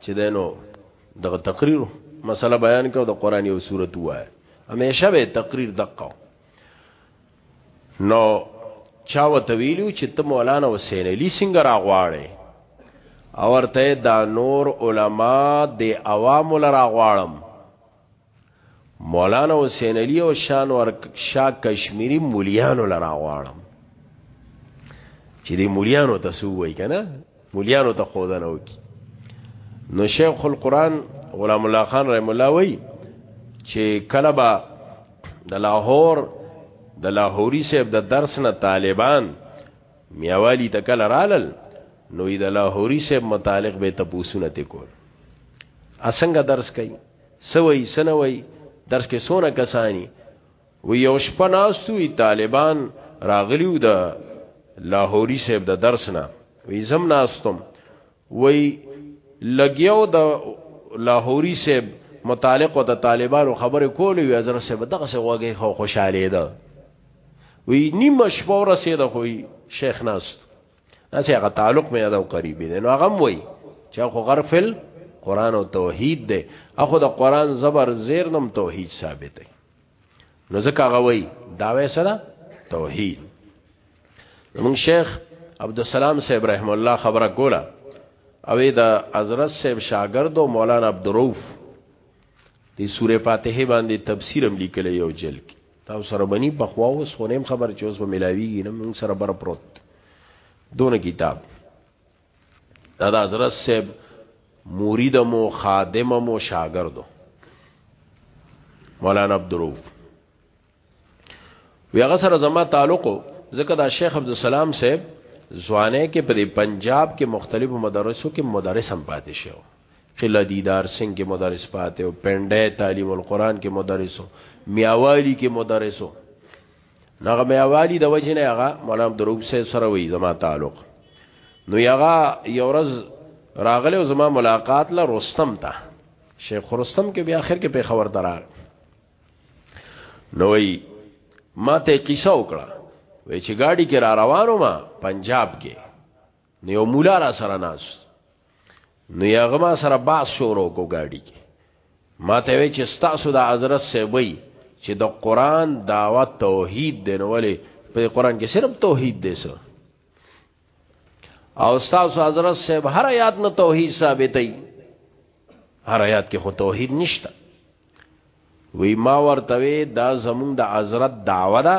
S1: چې دینو دغه تقریر مسله بیان کړو د قران یو سورته وای همیشه به تقریر دقه نو چا وتویلو چې ته مولانا حسین علی څنګه راغواړې او ورته دا نور علما د عوام لرا غواړم مولانا حسین علی او شان ور شاه کشمیری مولیانو لرا غواړم چې دی مولیانو ته سو وای کنه مولیانو ته خودنه وکي نو شیخ القرآن غلام الله خان رحم الله وای چې کله با د لاهور د لاهوري صاحب د درس نه طالبان میاوالی ته کله رالل نو د لاهوري صاحب متعلق به تپوسونه تکول اسنګ درس کوي سوي سنوي درس کې سونه کسانی و یو شپه ناستوي طالبان راغلیو د لاهوري صاحب د درس نه وی زم ناستم وی لګیاو د لاهوري صاحب متعلق د طالبانو خبره کولې وی حضرت صاحب دغه څه وګه خو خوشاله ده وی نیمه شپه ورسېده خو شیخ ناست اسی هغه تعلق مې ادا قریب دي نو هغه وای چې خو غرفل قران او توحید دی اخو د قران زبر زیر نم توحید ثابت دی نو ځکه هغه وای داوی سره توحید موږ شیخ عبد السلام صاحب رحم الله خبره کوله او دا حضرت صاحب شاګرد او مولانا عبدالروف د سوره فاتحه باندې تفسیر هم لیکلی یو جلد تاسو سره بني په خوا اوس خو نیم خبر چې اوس به ملاویږي نه موږ سره بر پروت دونه کتاب دا د حضرت صاحب مرید مو خادم مو شاګردو مولانا عبدالروف وی هغه سره زما تعلق ځکه دا شیخ عبدالسلام صاحب ځوانه کې په پنجاب کې مختلفو مدرسو کې مدرس هم پاتې شو قلعه دیدار سنګ کې مدرس پاتې او پنډه تعلیم القرآن کې مدرس او میاوالی کې مدرس او نغه میاوالی د وجه نه هغه مولانا عبدالروب سه سره وی زما تعلق نو یغه یورز راغله او زما ملاقات لا رستم تا شیخ رستم کې بیا اخر کې په خبر درار نوې ما ته قصه وکړه وې چې گاډي کې را روانو ما پنجاب کې نو یو مولا را سره ناس نو یغه ما سره باس شروع کو گاډي کې ما ته وی چې ستاسو د حضرت سیبوی چې د قران دعوت توحید دی نو ولې په قران کې صرف توحید دی سو او ستاسو حضرت سیب هر آیات نه توحید ثابتای هر آیات کې خو توحید نشته وی ما ورته دا زمونږ د حضرت دعوه ده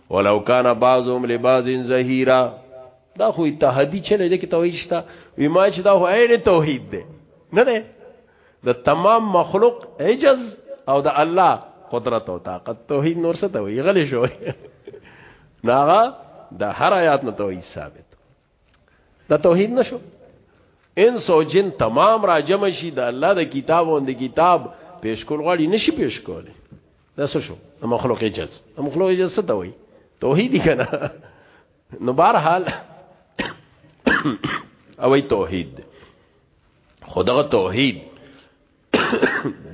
S1: ولو کان بعضهم لبعض ظهیرا دا خو اتحادی چنه دي کې توحید شته وی ما چې دا هو عین توحید ده نه ده د تمام مخلوق عجز او د الله قدرت او طاقت توحید نور څه ته وی غلې شوی ناغه د هر آیات نه توحید ثابت دا توحید نشو انس او جن تمام را جمع شي د الله د کتاب او د کتاب پیش کول غواړي نشي پیش کول دا څه شو د مخلوق جز د مخلوق جز څه ته وایي توحیدی کنه نو بهر حال او توحید خدغه توحید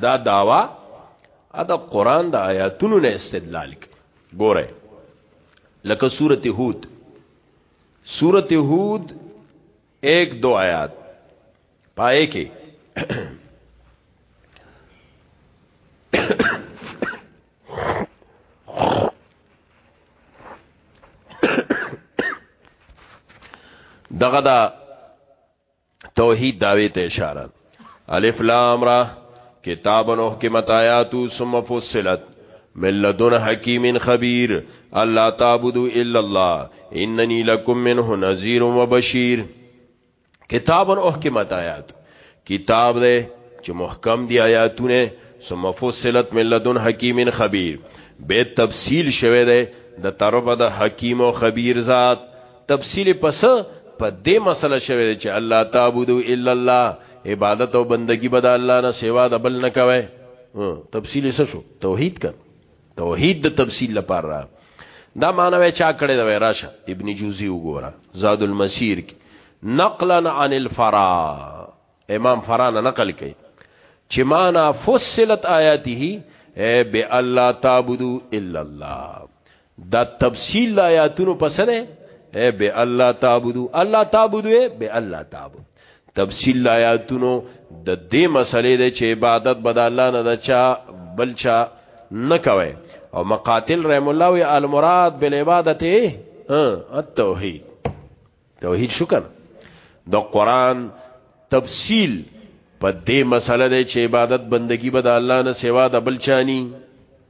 S1: دا داوا دا قران د آیاتونو نه استدلال کوي ګوره لکه سورته هود سورت هود ایک دو آیات پائے کې دغه دا توحید داوی ته اشاره الف لام را کتاب احکمت آیاتو ثم فصلت من لدن حکیم خبیر الله تعبدو الا الله اننی لکم منه نذیر و بشیر کتاب احکمت آیات کتاب دے چې محکم دی آیاتونه ثم فصلت من لدن حکیم خبیر به تفصیل شوه ده د طرف د حکیم او خبیر ذات تفصیل پس په دې مسله شوی چې الله تعبدو الا الله عبادت او بندگی به د الله نه سوا د بل نه کوي تفصیل څه شو توحید کړه توحید د تفصیل لپاره دا معنی چا کړی دا راشه ابن جوزی وګوره زاد المسیر کی نقلا عن الفرا امام فرا نه نقل کړي چې معنا فصلت آیاته اے بے الله تعبدو الا الله دا تفصیل د آیاتونو پس نه اے بے الله تعبدو الله تعبدو اے بے الله تعبد تفصیل آیاتونو د دې مسلې د چې عبادت بد الله نه د چا بل چا نه کوي او مقاتل رحم الله وی المراد بالعبادت التوحید توحید شو کنه د قران تفصیل په دې مسله ده چې عبادت بندگی بد الله نه سوا د بل چانی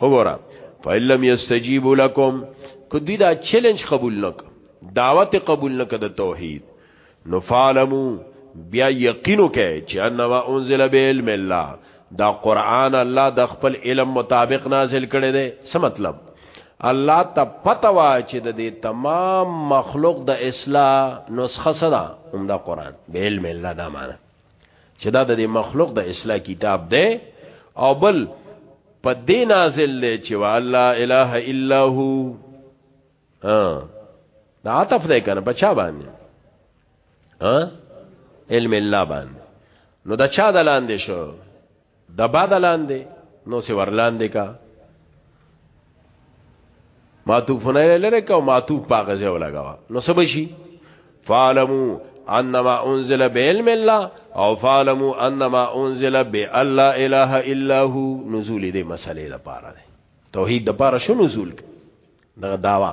S1: وګوره فإلم یستجیبوا لكم کدی دا چیلنج قبول نک دعوت قبول نک د توحید نو فعلمو بیا یقینو کې چې انما انزل بعلم الله دا قران الله د خپل علم مطابق نازل کړي دي څه مطلب الله ته پته وا چې د دې تمام مخلوق د اصلاح نسخه سره هم دا قران به علم الله دا معنی چې دا د مخلوق د اصلاح کتاب دی او بل په دې نازل دی چې والله اله الا هو ها دا عطف دی کنه بچا باندې ها علم الله باندې نو دا چا دلاندې شو د بعد لاندې نو سی ورلاندې کا معطوف نه لره کو معطوف پاغه ځای ولګوا نو سب شي فعلمو انما انزل بعلم الله او فعلمو انما انزل بالله اله الا هو نزول دې مسلې لپاره توحید لپاره شو نزول دغه داوا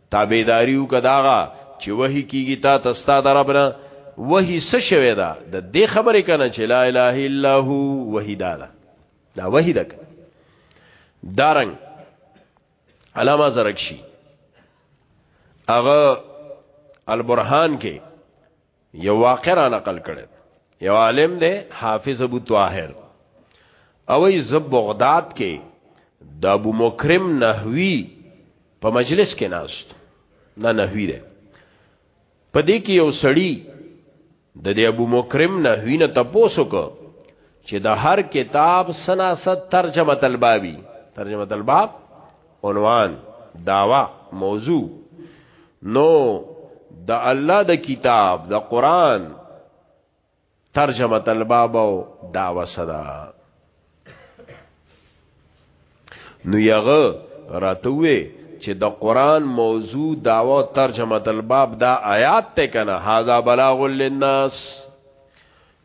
S1: تابعداري وکړه د هغه چې وحي کېږي تا ته ستا د رب نه، وحي څه شوې ده؟ د دې خبرې که نه چې لا اله الا هو وحي دا ده، دا وحي ده که نه؟ دا رنګ علامه زرکشي هغه البرهان کې یو واقع را نقل کړي یو عالم دی حافظ ابو طاهر او ای زب بغداد کې د ابو مکرم نحوی په مجلس کې ناست نه نحوی دی په دې کې یو سړی د دې ابو مکرم نحوی نه تپوسو کو چې د هر کتاب سناست ترجمه البابی ترجمه الباب عنوان، دعوه، موضوع، نو د الله د کتاب د قرآن ترجمة الباب او دعوه صدا نو یغه راتوه چې د قرآن موضوع دعوه ترجمة الباب دا آیات ته کنه هاذا بلاغ للناس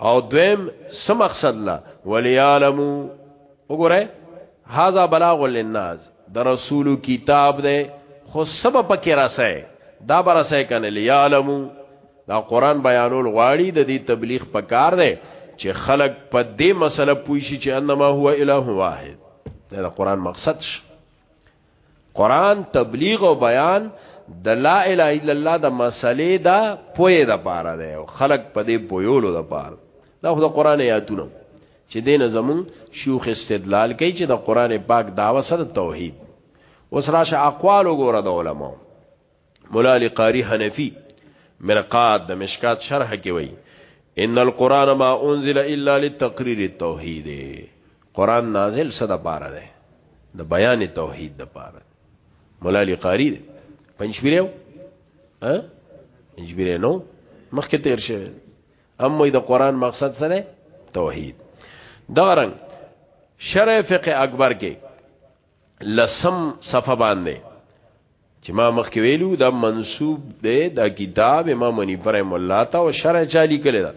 S1: او دویم سم مقصد لا وليعلمو وګوره هاذا بلاغ للناس د رسول کتاب ده خو سبب پکې راسه دا برسه کنه ليعلمو دا قران بیانول غواړي د دې تبلیغ پکار دی چې خلق په دې مسله پوي شي چې انما هو اله واحد دا قران مقصد شي قران تبلیغ او بیان د لا اله الا الله د مسلې دا پوی د پاره دی او خلق په دې پویولو د پاره دا خو د قران آیاتونه چې دین زمون شیوخ استدلال کوي چې د قران پاک داوا سره توحید اوس راشه اقوال وګوره د علماو مولا علی قاری حنفی مرقات د مشکات شرح کې وای ان القران ما انزل الا لتقریر التوحید قران نازل صدا پاره ده د بیان توحید د پاره مولا علی قاری پنځبیرو ا پنځبیرو نو مخکې تیر شوی اما د قران مقصد سره توحید دا رنګ شرع فقه اکبر کې لسم صفه باندې چې ما مخکې ویلو دا منسوب دی دا کتاب امام منی پرم الله تا او شرع چالی کړی دا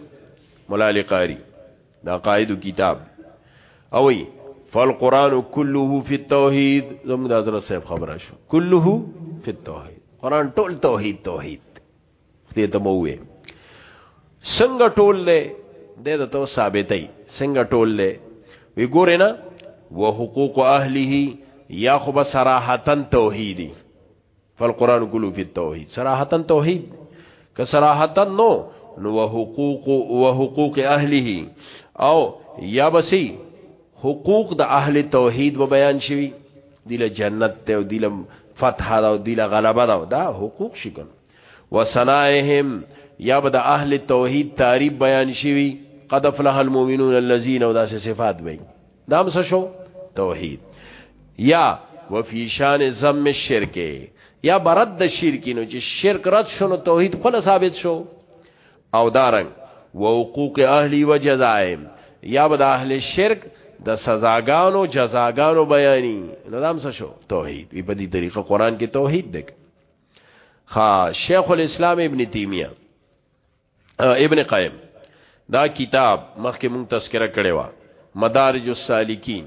S1: مولا علی قاری دا قائد کتاب او ای فالقران كله في التوحید زموږ د حضرت صاحب خبره شو كله في التوحید قران ټول توحید توحید دې ته مو وې څنګه ټول له دې ته ثابتې څنګه ټول له وی ګورې نه وحقوق اهله یا خو به صراحتن توحیدی فالقران کلو فی التوحید صراحتن توحید که صراحتن نو نو وحقوق وحقوق اهله او یا بسی حقوق د اهل توحید به بیان شوی دیل جنت ته او دیل فتح دا او دیل غلبه دا دا حقوق شکن وسنائهم یا بد اهل توحید تعریف بیان شوی قد افلح المؤمنون الذين او داسې صفات وي دا هم شو توحید یا وفي شان ذم الشرک یا برد د شرک نو چې شرک رد شونه توحید خپل ثابت شو او دارنګ و حقوق اهلی و جزائم یا به د اهل شرک د سزاګانو جزاګانو بیانی نو دام څه شو توحید وی په دې طریقه قران کې توحید دک خا شیخ الاسلام ابن تیمیه ابن قیم دا کتاب مخکې مونږ تذکرہ کړی و مدارج السالکین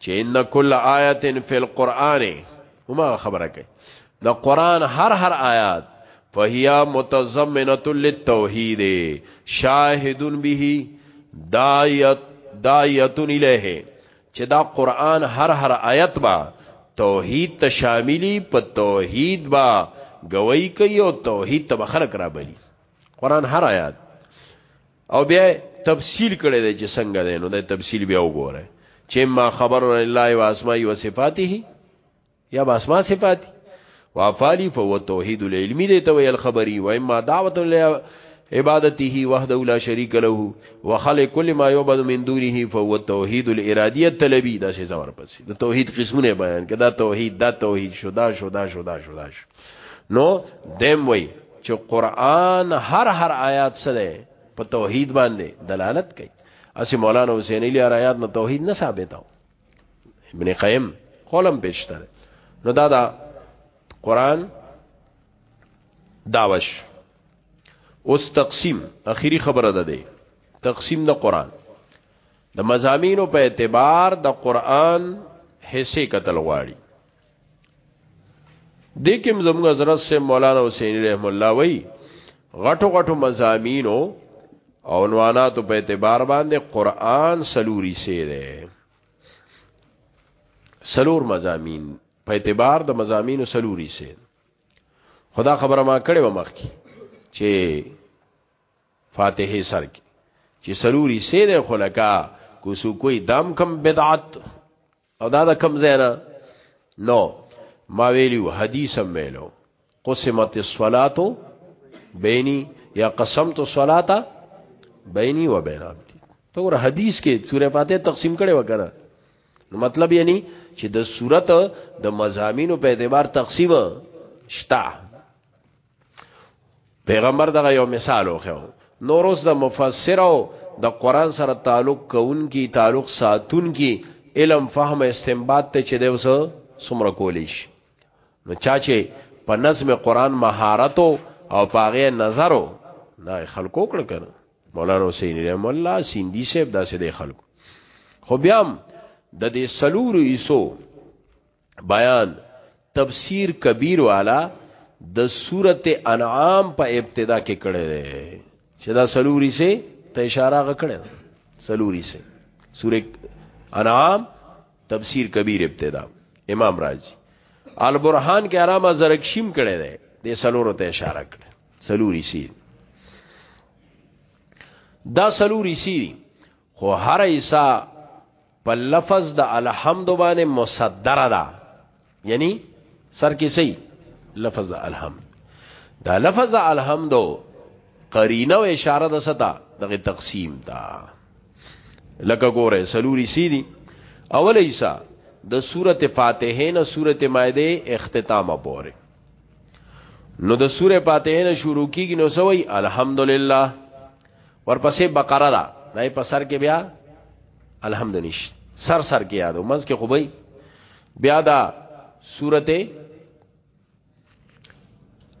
S1: چې ان کل آیت فی القرآن هما خبره کوي د قرآن هر هر آیات فهیا متضمنه للتوحید شاهد به دایت دایت الیه چې دا قرآن هر هر آیت با توحید ته شاملی په توحید با گوئی کوي او توحید ته خلق را بلی قرآن هر آیات او بیا تفصیل کړی دی چې څنګه دی نو د تفصیل بیا وګوره چې ما خبر الله و اسماء و صفاته یا با اسماء صفاتی وافالی فهو توحید العلمی دی ته ویل خبری و اما دعوت عبادته وحده لا شریک له وخلق كل ما يعبد من دونه فهو التوحيد الارادي الطلبي دا شی زور پس د توحید قسمونه بیان کړه دا توحید دا توحید شدا شدا شدا شدا شو نو دیم وای چې قران هر هر آیات سره په توحید باندې دلالت کوي اسی مولانا حسین علی آیات نه توحید نه ثابتاو ابن قیم قولم پیشتر نو دا دا قران داوش اوس تقسیم اخیری خبره ده دی تقسیم د قران د مزامینو په اعتبار د قران حصے قتل غواړي دې کې زموږ حضرت سے مولانا حسین رحم الله وای غټو غټو مزامینو او عنواناتو په اعتبار باندې قران سلوري سي ده سلور مزامین په اعتبار د مزامینو سلوري سي خدا خبره ما کړې و مخ کی چې فاتحه سر کی چې سلوري سي ده خلکا کوسو کوئی دام کم بدعت او دا د کم ځای نه نو ما ویلیو حدیث هم ویلو قسمت الصلاة بینی یا قسمت الصلاة بینی و بین عبدی تو ور حدیث کې سورہ فاتحه تقسیم کړي وکړه مطلب یعنی چې د صورت د مزامینو په اعتبار تقسیم شتا پیغمبر دغه یو مثال وخو نور اوس د مفسر او د قران سره تعلق کون کی تعلق ساتون کی علم فهم استنباط ته چې دیوس سمره کولیش نو چا چې په نظم قران مهارت او پاغه نظرو نه خلکو کړ کړ مولانا حسین رحم الله سیندی صاحب داسې د خلکو خو بیا د دې سلور ایسو بیان تفسیر کبیر والا د سورت انعام په ابتدا کې کړی دی چې دا سلوري سي ته اشاره غکړه سلوري سي سورې انعام تفسیر کبیر ابتدا امام راضی البرهان کې علامه زرکشیم کړی دی د سلورو ته اشاره کړه سلوري سي دا سلوري سي خو هر ایسا په لفظ د الحمد باندې مصدره ده یعنی سر کې سي لفظ الحمد دا لفظ الحمد قرینه او اشاره ده ستا دغه تقسیم دا لکه ګوره سلوري سي دي اول ایسا د سورته فاتحه نه سورته مائده اختتام پورې نو د سوره فاتحه نه شروع کیږي نو سوي الحمدلله ورپسې بقره ده دای په سر کې بیا الحمد نش سر سر کې یادو منځ کې خوبي بیا دا سورته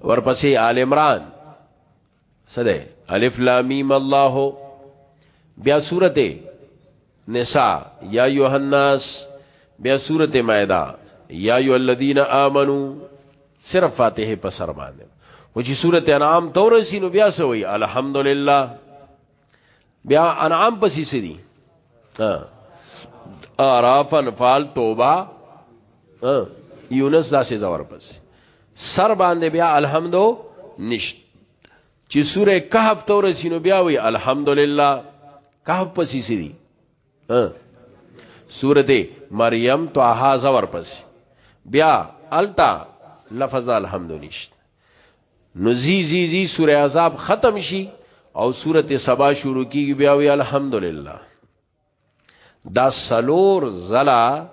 S1: ورپسې آل عمران سده الف لام میم الله بیا سورته نساء یا ایها الناس بیا سورته مائده یا ایها الذین آمنو صرف فاتحه په سر باندې و چې سورته انعام تورسی نو بیا سوی الحمدلله بیا انعام پسې سری اعراف انفال توبه یونس داسې زور پسې سر باندې بیا الحمدو نشت چې سوره کهف ته ورسینو بیا وی الحمدلله کهف پسې سي دي سورته مریم طه زور پسې بیا التا لفظ الحمد نشت نو زی زی زی سوره عذاب ختم شي او سورته سبا شروع کیږي بیا وی الحمدلله دا سلور زلا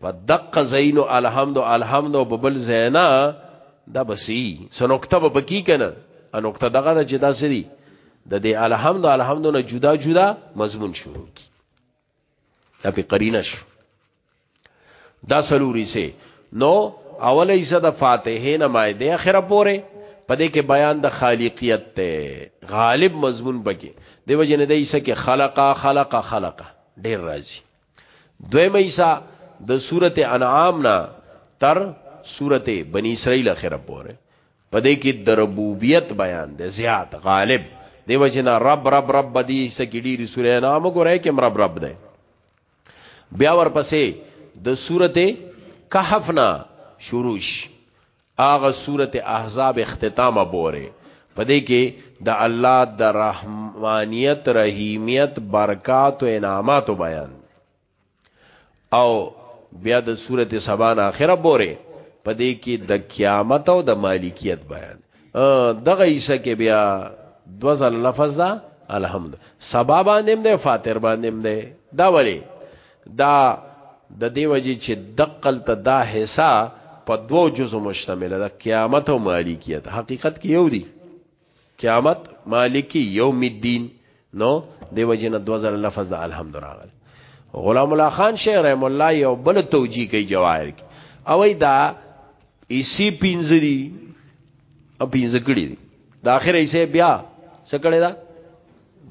S1: په دق زین او الحمد الحمد او ببل زینا دا بسی سنوکته به بکی کنه انوکته دغه د جدا سری د دې الحمد الحمد نه جدا جدا مضمون شروع کی دا په قرینه شو دا سلوري سي نو اوله ایسه د فاتحه نه مایده اخره پوره پدې کې بیان د خالقیت ته غالب مضمون بګي دیو جن د ایسه کې خلقا خلقا خلقا ډیر راځي دویم ایسه د سورته انعام نه تر سورته بنی اسرائیل اخره پوره پدې کې د ربوبیت بیان دی زیات غالب دیو جن رب رب رب دې ایسه کې ډیری سورې نام ګورای کې رب رب دی بیا ورپسې د سورته کهف نه شروش اغه سورته احزاب اختتام بوره پدې کې د الله د رحمانیت رحیمیت برکات او انعامات بیان او بیا د سورته سبا نه اخره بوره پدې کې د قیامت او د مالکیت بیان دغه عیسی کې بیا دوزل لفظ دا الحمد سبا باندې هم ده فاتر باندې هم ده دا ولی دا د دې وجې چې دقل ته دا حصہ په دوو جزو مشتمل ده قیامت او مالکیت حقیقت کې یو دی قیامت مالکی یوم الدین نو دی وجنه دو زره لفظ د الحمد راغل غلام الله خان شیخ رحم الله یو بل توجیه کوي جواهر کې او دا ایسی پینځه دي او پینځه کړي دي د اخر ایسه بیا څه کړي دا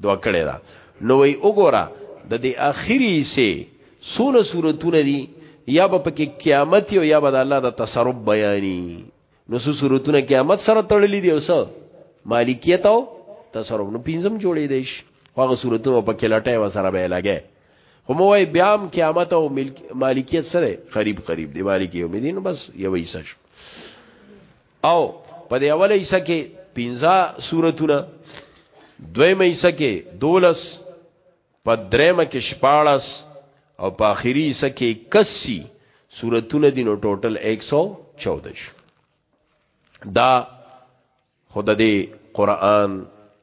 S1: دوا کړي دا نو وی وګوره د دې اخري ایسه سونه صورتونه دي یا به پکې قیامت او یا به د الله د تصرف بیانې نو څو صورتونه قیامت سره تړلې دي اوس مالکیت او تصرف نو پینځم جوړې دي شي هغه صورتونه په کې لټه و سره به لګي خو مو وای بیا هم قیامت او مالکیت سره قریب قریب دی مالکی او مدین بس یو ایسه شو او په دې اوله ایسه کې پینځه صورتونه دویمه ایسه کې دولس په درېمه کې شپاړس او په آخري حصہ کې 81 سورتونه دي نو ټوټل 114 شو دا خود دې قران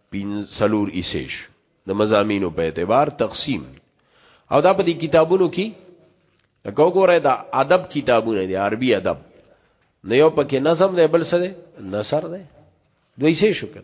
S1: پین سلور ایسیش د مزامینو په اعتبار تقسیم او دا په دې کتابونو کې لکه وګوره دا ادب کتابونه دي عربي ادب نه یو پکې نظم دی بل څه دی نثر دی دوی څه شو کړ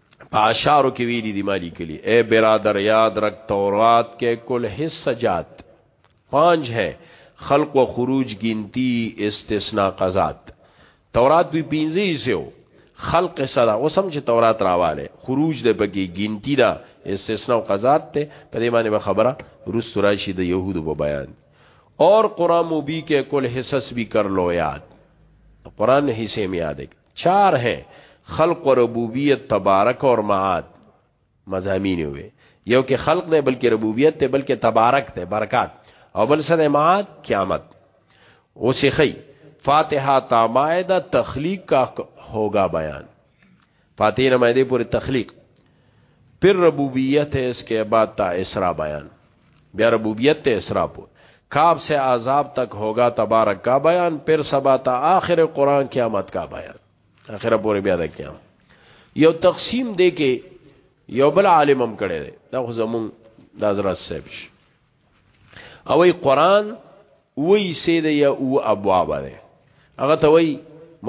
S1: په اشارو کې ویلي دي مالي کلی اے برادر یاد رکھ تورات کې کل حصہ جات پانچ ہے خلق و خروج گنتی استثناء قضات تورات دوی پینځه حصے وو خلق صدا اوس هم چې تورات راواله خروج د پکې گنتی دا استثناء او قضات ته په دې باندې خبره روس راشي د يهودو په بیان اور قرآن مبی کې کل حصص بھی کر لو یاد قرآن حصے میں یاد ہے چار ہے خلق و ربوبیت تبارک اور معاد مزامین ہوئے یو کې خلق دی بلکې ربوبیت دی بلکې تبارک دی برکات او بل سره معاد قیامت اوسخی فاتحه تا مائده تخلیق کا ہوگا بیان فاتحه نه مائده پورې تخلیق پھر ربوبیت ہے اس کے بعد تا اسرا بیان بیا ربوبیت ته اسراف وو کعب سے عذاب تک ہوگا تبارک کا بیان پھر سبا تا آخر قرآن قیامت کا بیان اخره پورې بیا د قیامت یو تقسیم دی کې یو بل عالم هم کړی دی دا خو زمون د حضرت صاحب شي او ای قران اوه حصې دی یا اوه ابواب دی هغه ته وای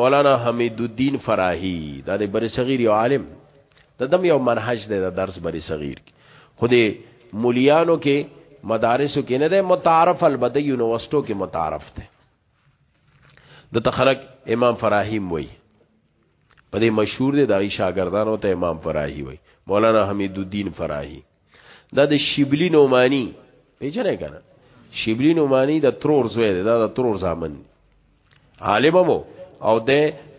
S1: مولانا حمید الدین فراهی دا د بری صغیر یو عالم د دم یو منهج دی د درس بری صغیر خو د مولیانو کې مدارسو کې نه دی متعارف البته یونیورسټو کې متعارف دی د تخلق امام فراهیم وای په دې مشهور دی د شاګردانو ته امام فراهی وای مولانا حمید الدین فراهی دا د شیبلی نومانی پیژنې کنه شیبلی نومانی د ترور زوی دی دا د ترور زامن دی عالم مو او د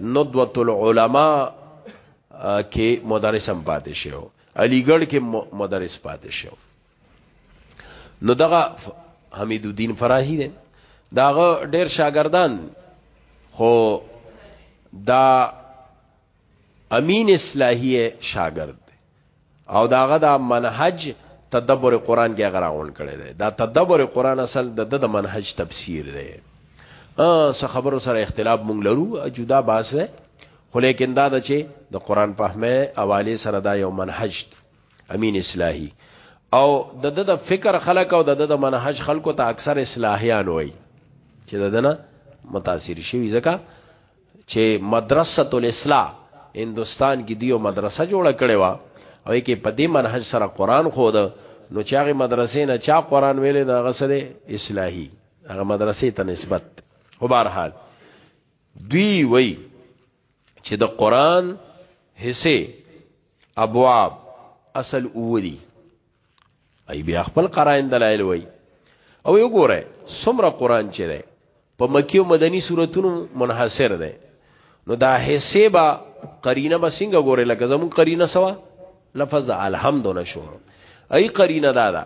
S1: ندوۃ العلماء کې مدرس هم پاتې شو علیګړ کې مدرس پاتې شو نو دغه حمید الدین فراهی دی داغه ډیر شاګردان خو دا امین اصلاحیه شاګرد او داغه دا منهج تدبر قران کې غراون کړي دی دا تدبر قران اصل د د منهج تفسیر دی ا څه خبرو سره اختلاف مونږ لرو جدا باس ده خو لیکن دا د چې د قران فهمه حواله سره دا یو منهج امین اصلاحی او د د فکر خلق او د د منهج خلکو ته اکثر اصلاحیان وای چې د دنه متاثر شي ځکه چي مدرسة الاصلاح هندوستان کي دوی يو مدرسه جوړه کړې وه او هغه کي په دې منهج سره قرآن ښوده نو چي هغي مدرسې نه چا قرآن ويلي نو هغه څه دی اصلاحي هغه مدرسې ته نسبت دی خو بهرحال دوی وي چي د قرآن حصه ابواب اصل اوه دي ای بیا خپل قرائن دلایل وای او یو ګوره سمره قران چې ده په مکی او مدنی صورتونو منحصر ده نو دا حصے با قرینه به څنګه ګوره لکه زمون قرینه سوا لفظ الحمد نشو ای قرینه دادا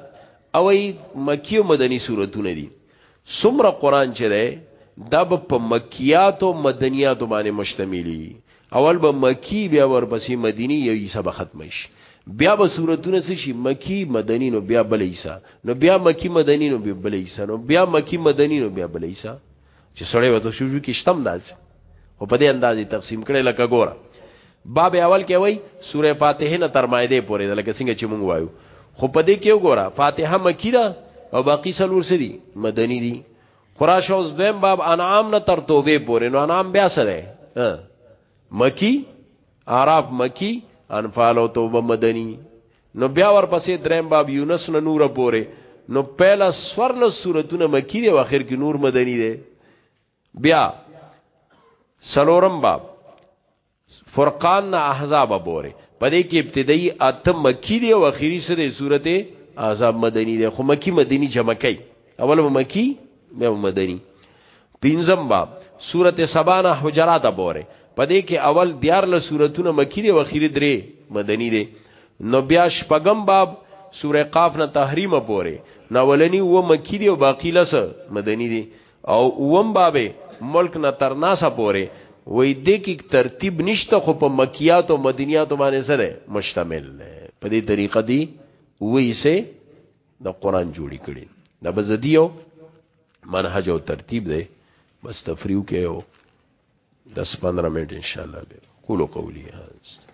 S1: او ای مکی او مدنی صورتونه دي څومره قران چې ده دا به په مکیات او مدنیات باندې مشتملی اول به مکی بیا ورپسې مدینی یو حصہ به ختم شي بیا به صورتونه څه شي مکی مدنی نو بیا بل حصہ نو بیا مکی مدنی نو بیا بل حصہ نو بیا مکی مدنی نو بیا بل حصہ چې سړی وته شو کې شتم داسې او په دې اندازې تقسیم کړي لکه ګوره باب اول کې وای سوره فاتحه نه تر مایده پورې ده لکه څنګه چې مونږ وایو خو په دې کې وګوره فاتحه مکی ده او باقی سلور سری مدنی دي خراش اوس دویم باب انعام نه تر توبه پورې نو انعام بیا سره مکی عرب مکی انفال او توبه مدنی نو بیا ورپسې دریم باب یونس نه نور پورې نو پهلا سورل سورتونه مکی دی او اخر کې نور مدنی دی بیا سلورم باب فرقان نه احزاب بوره پدې کې ابتدایي اته مکی دی او اخیری سره سورته احزاب مدنی دی خو مکی مدنی جمع کوي اول مکی بیا مدنی پنځم باب سورته سبانه حجرات بوره پدې کې اول دیار له سوراتونه مکی دی او اخیری درې مدنی دی نو بیا شپږم باب سوره قاف نه تحریم پوره ناولنی و مکی دی او باقی لس مدنی دی او اوم بابه ملک نه ترناسه پوره وای د کی ترتیب نشته خو په مکیات او مدنیات باندې سره مشتمل نه په دې طریقه دی وای سه د قران جوړی کړي د بزدیو منهج او ترتیب دی بس تفریو کې یو 10 15 منټ ان شاء الله به قولو قولی هاست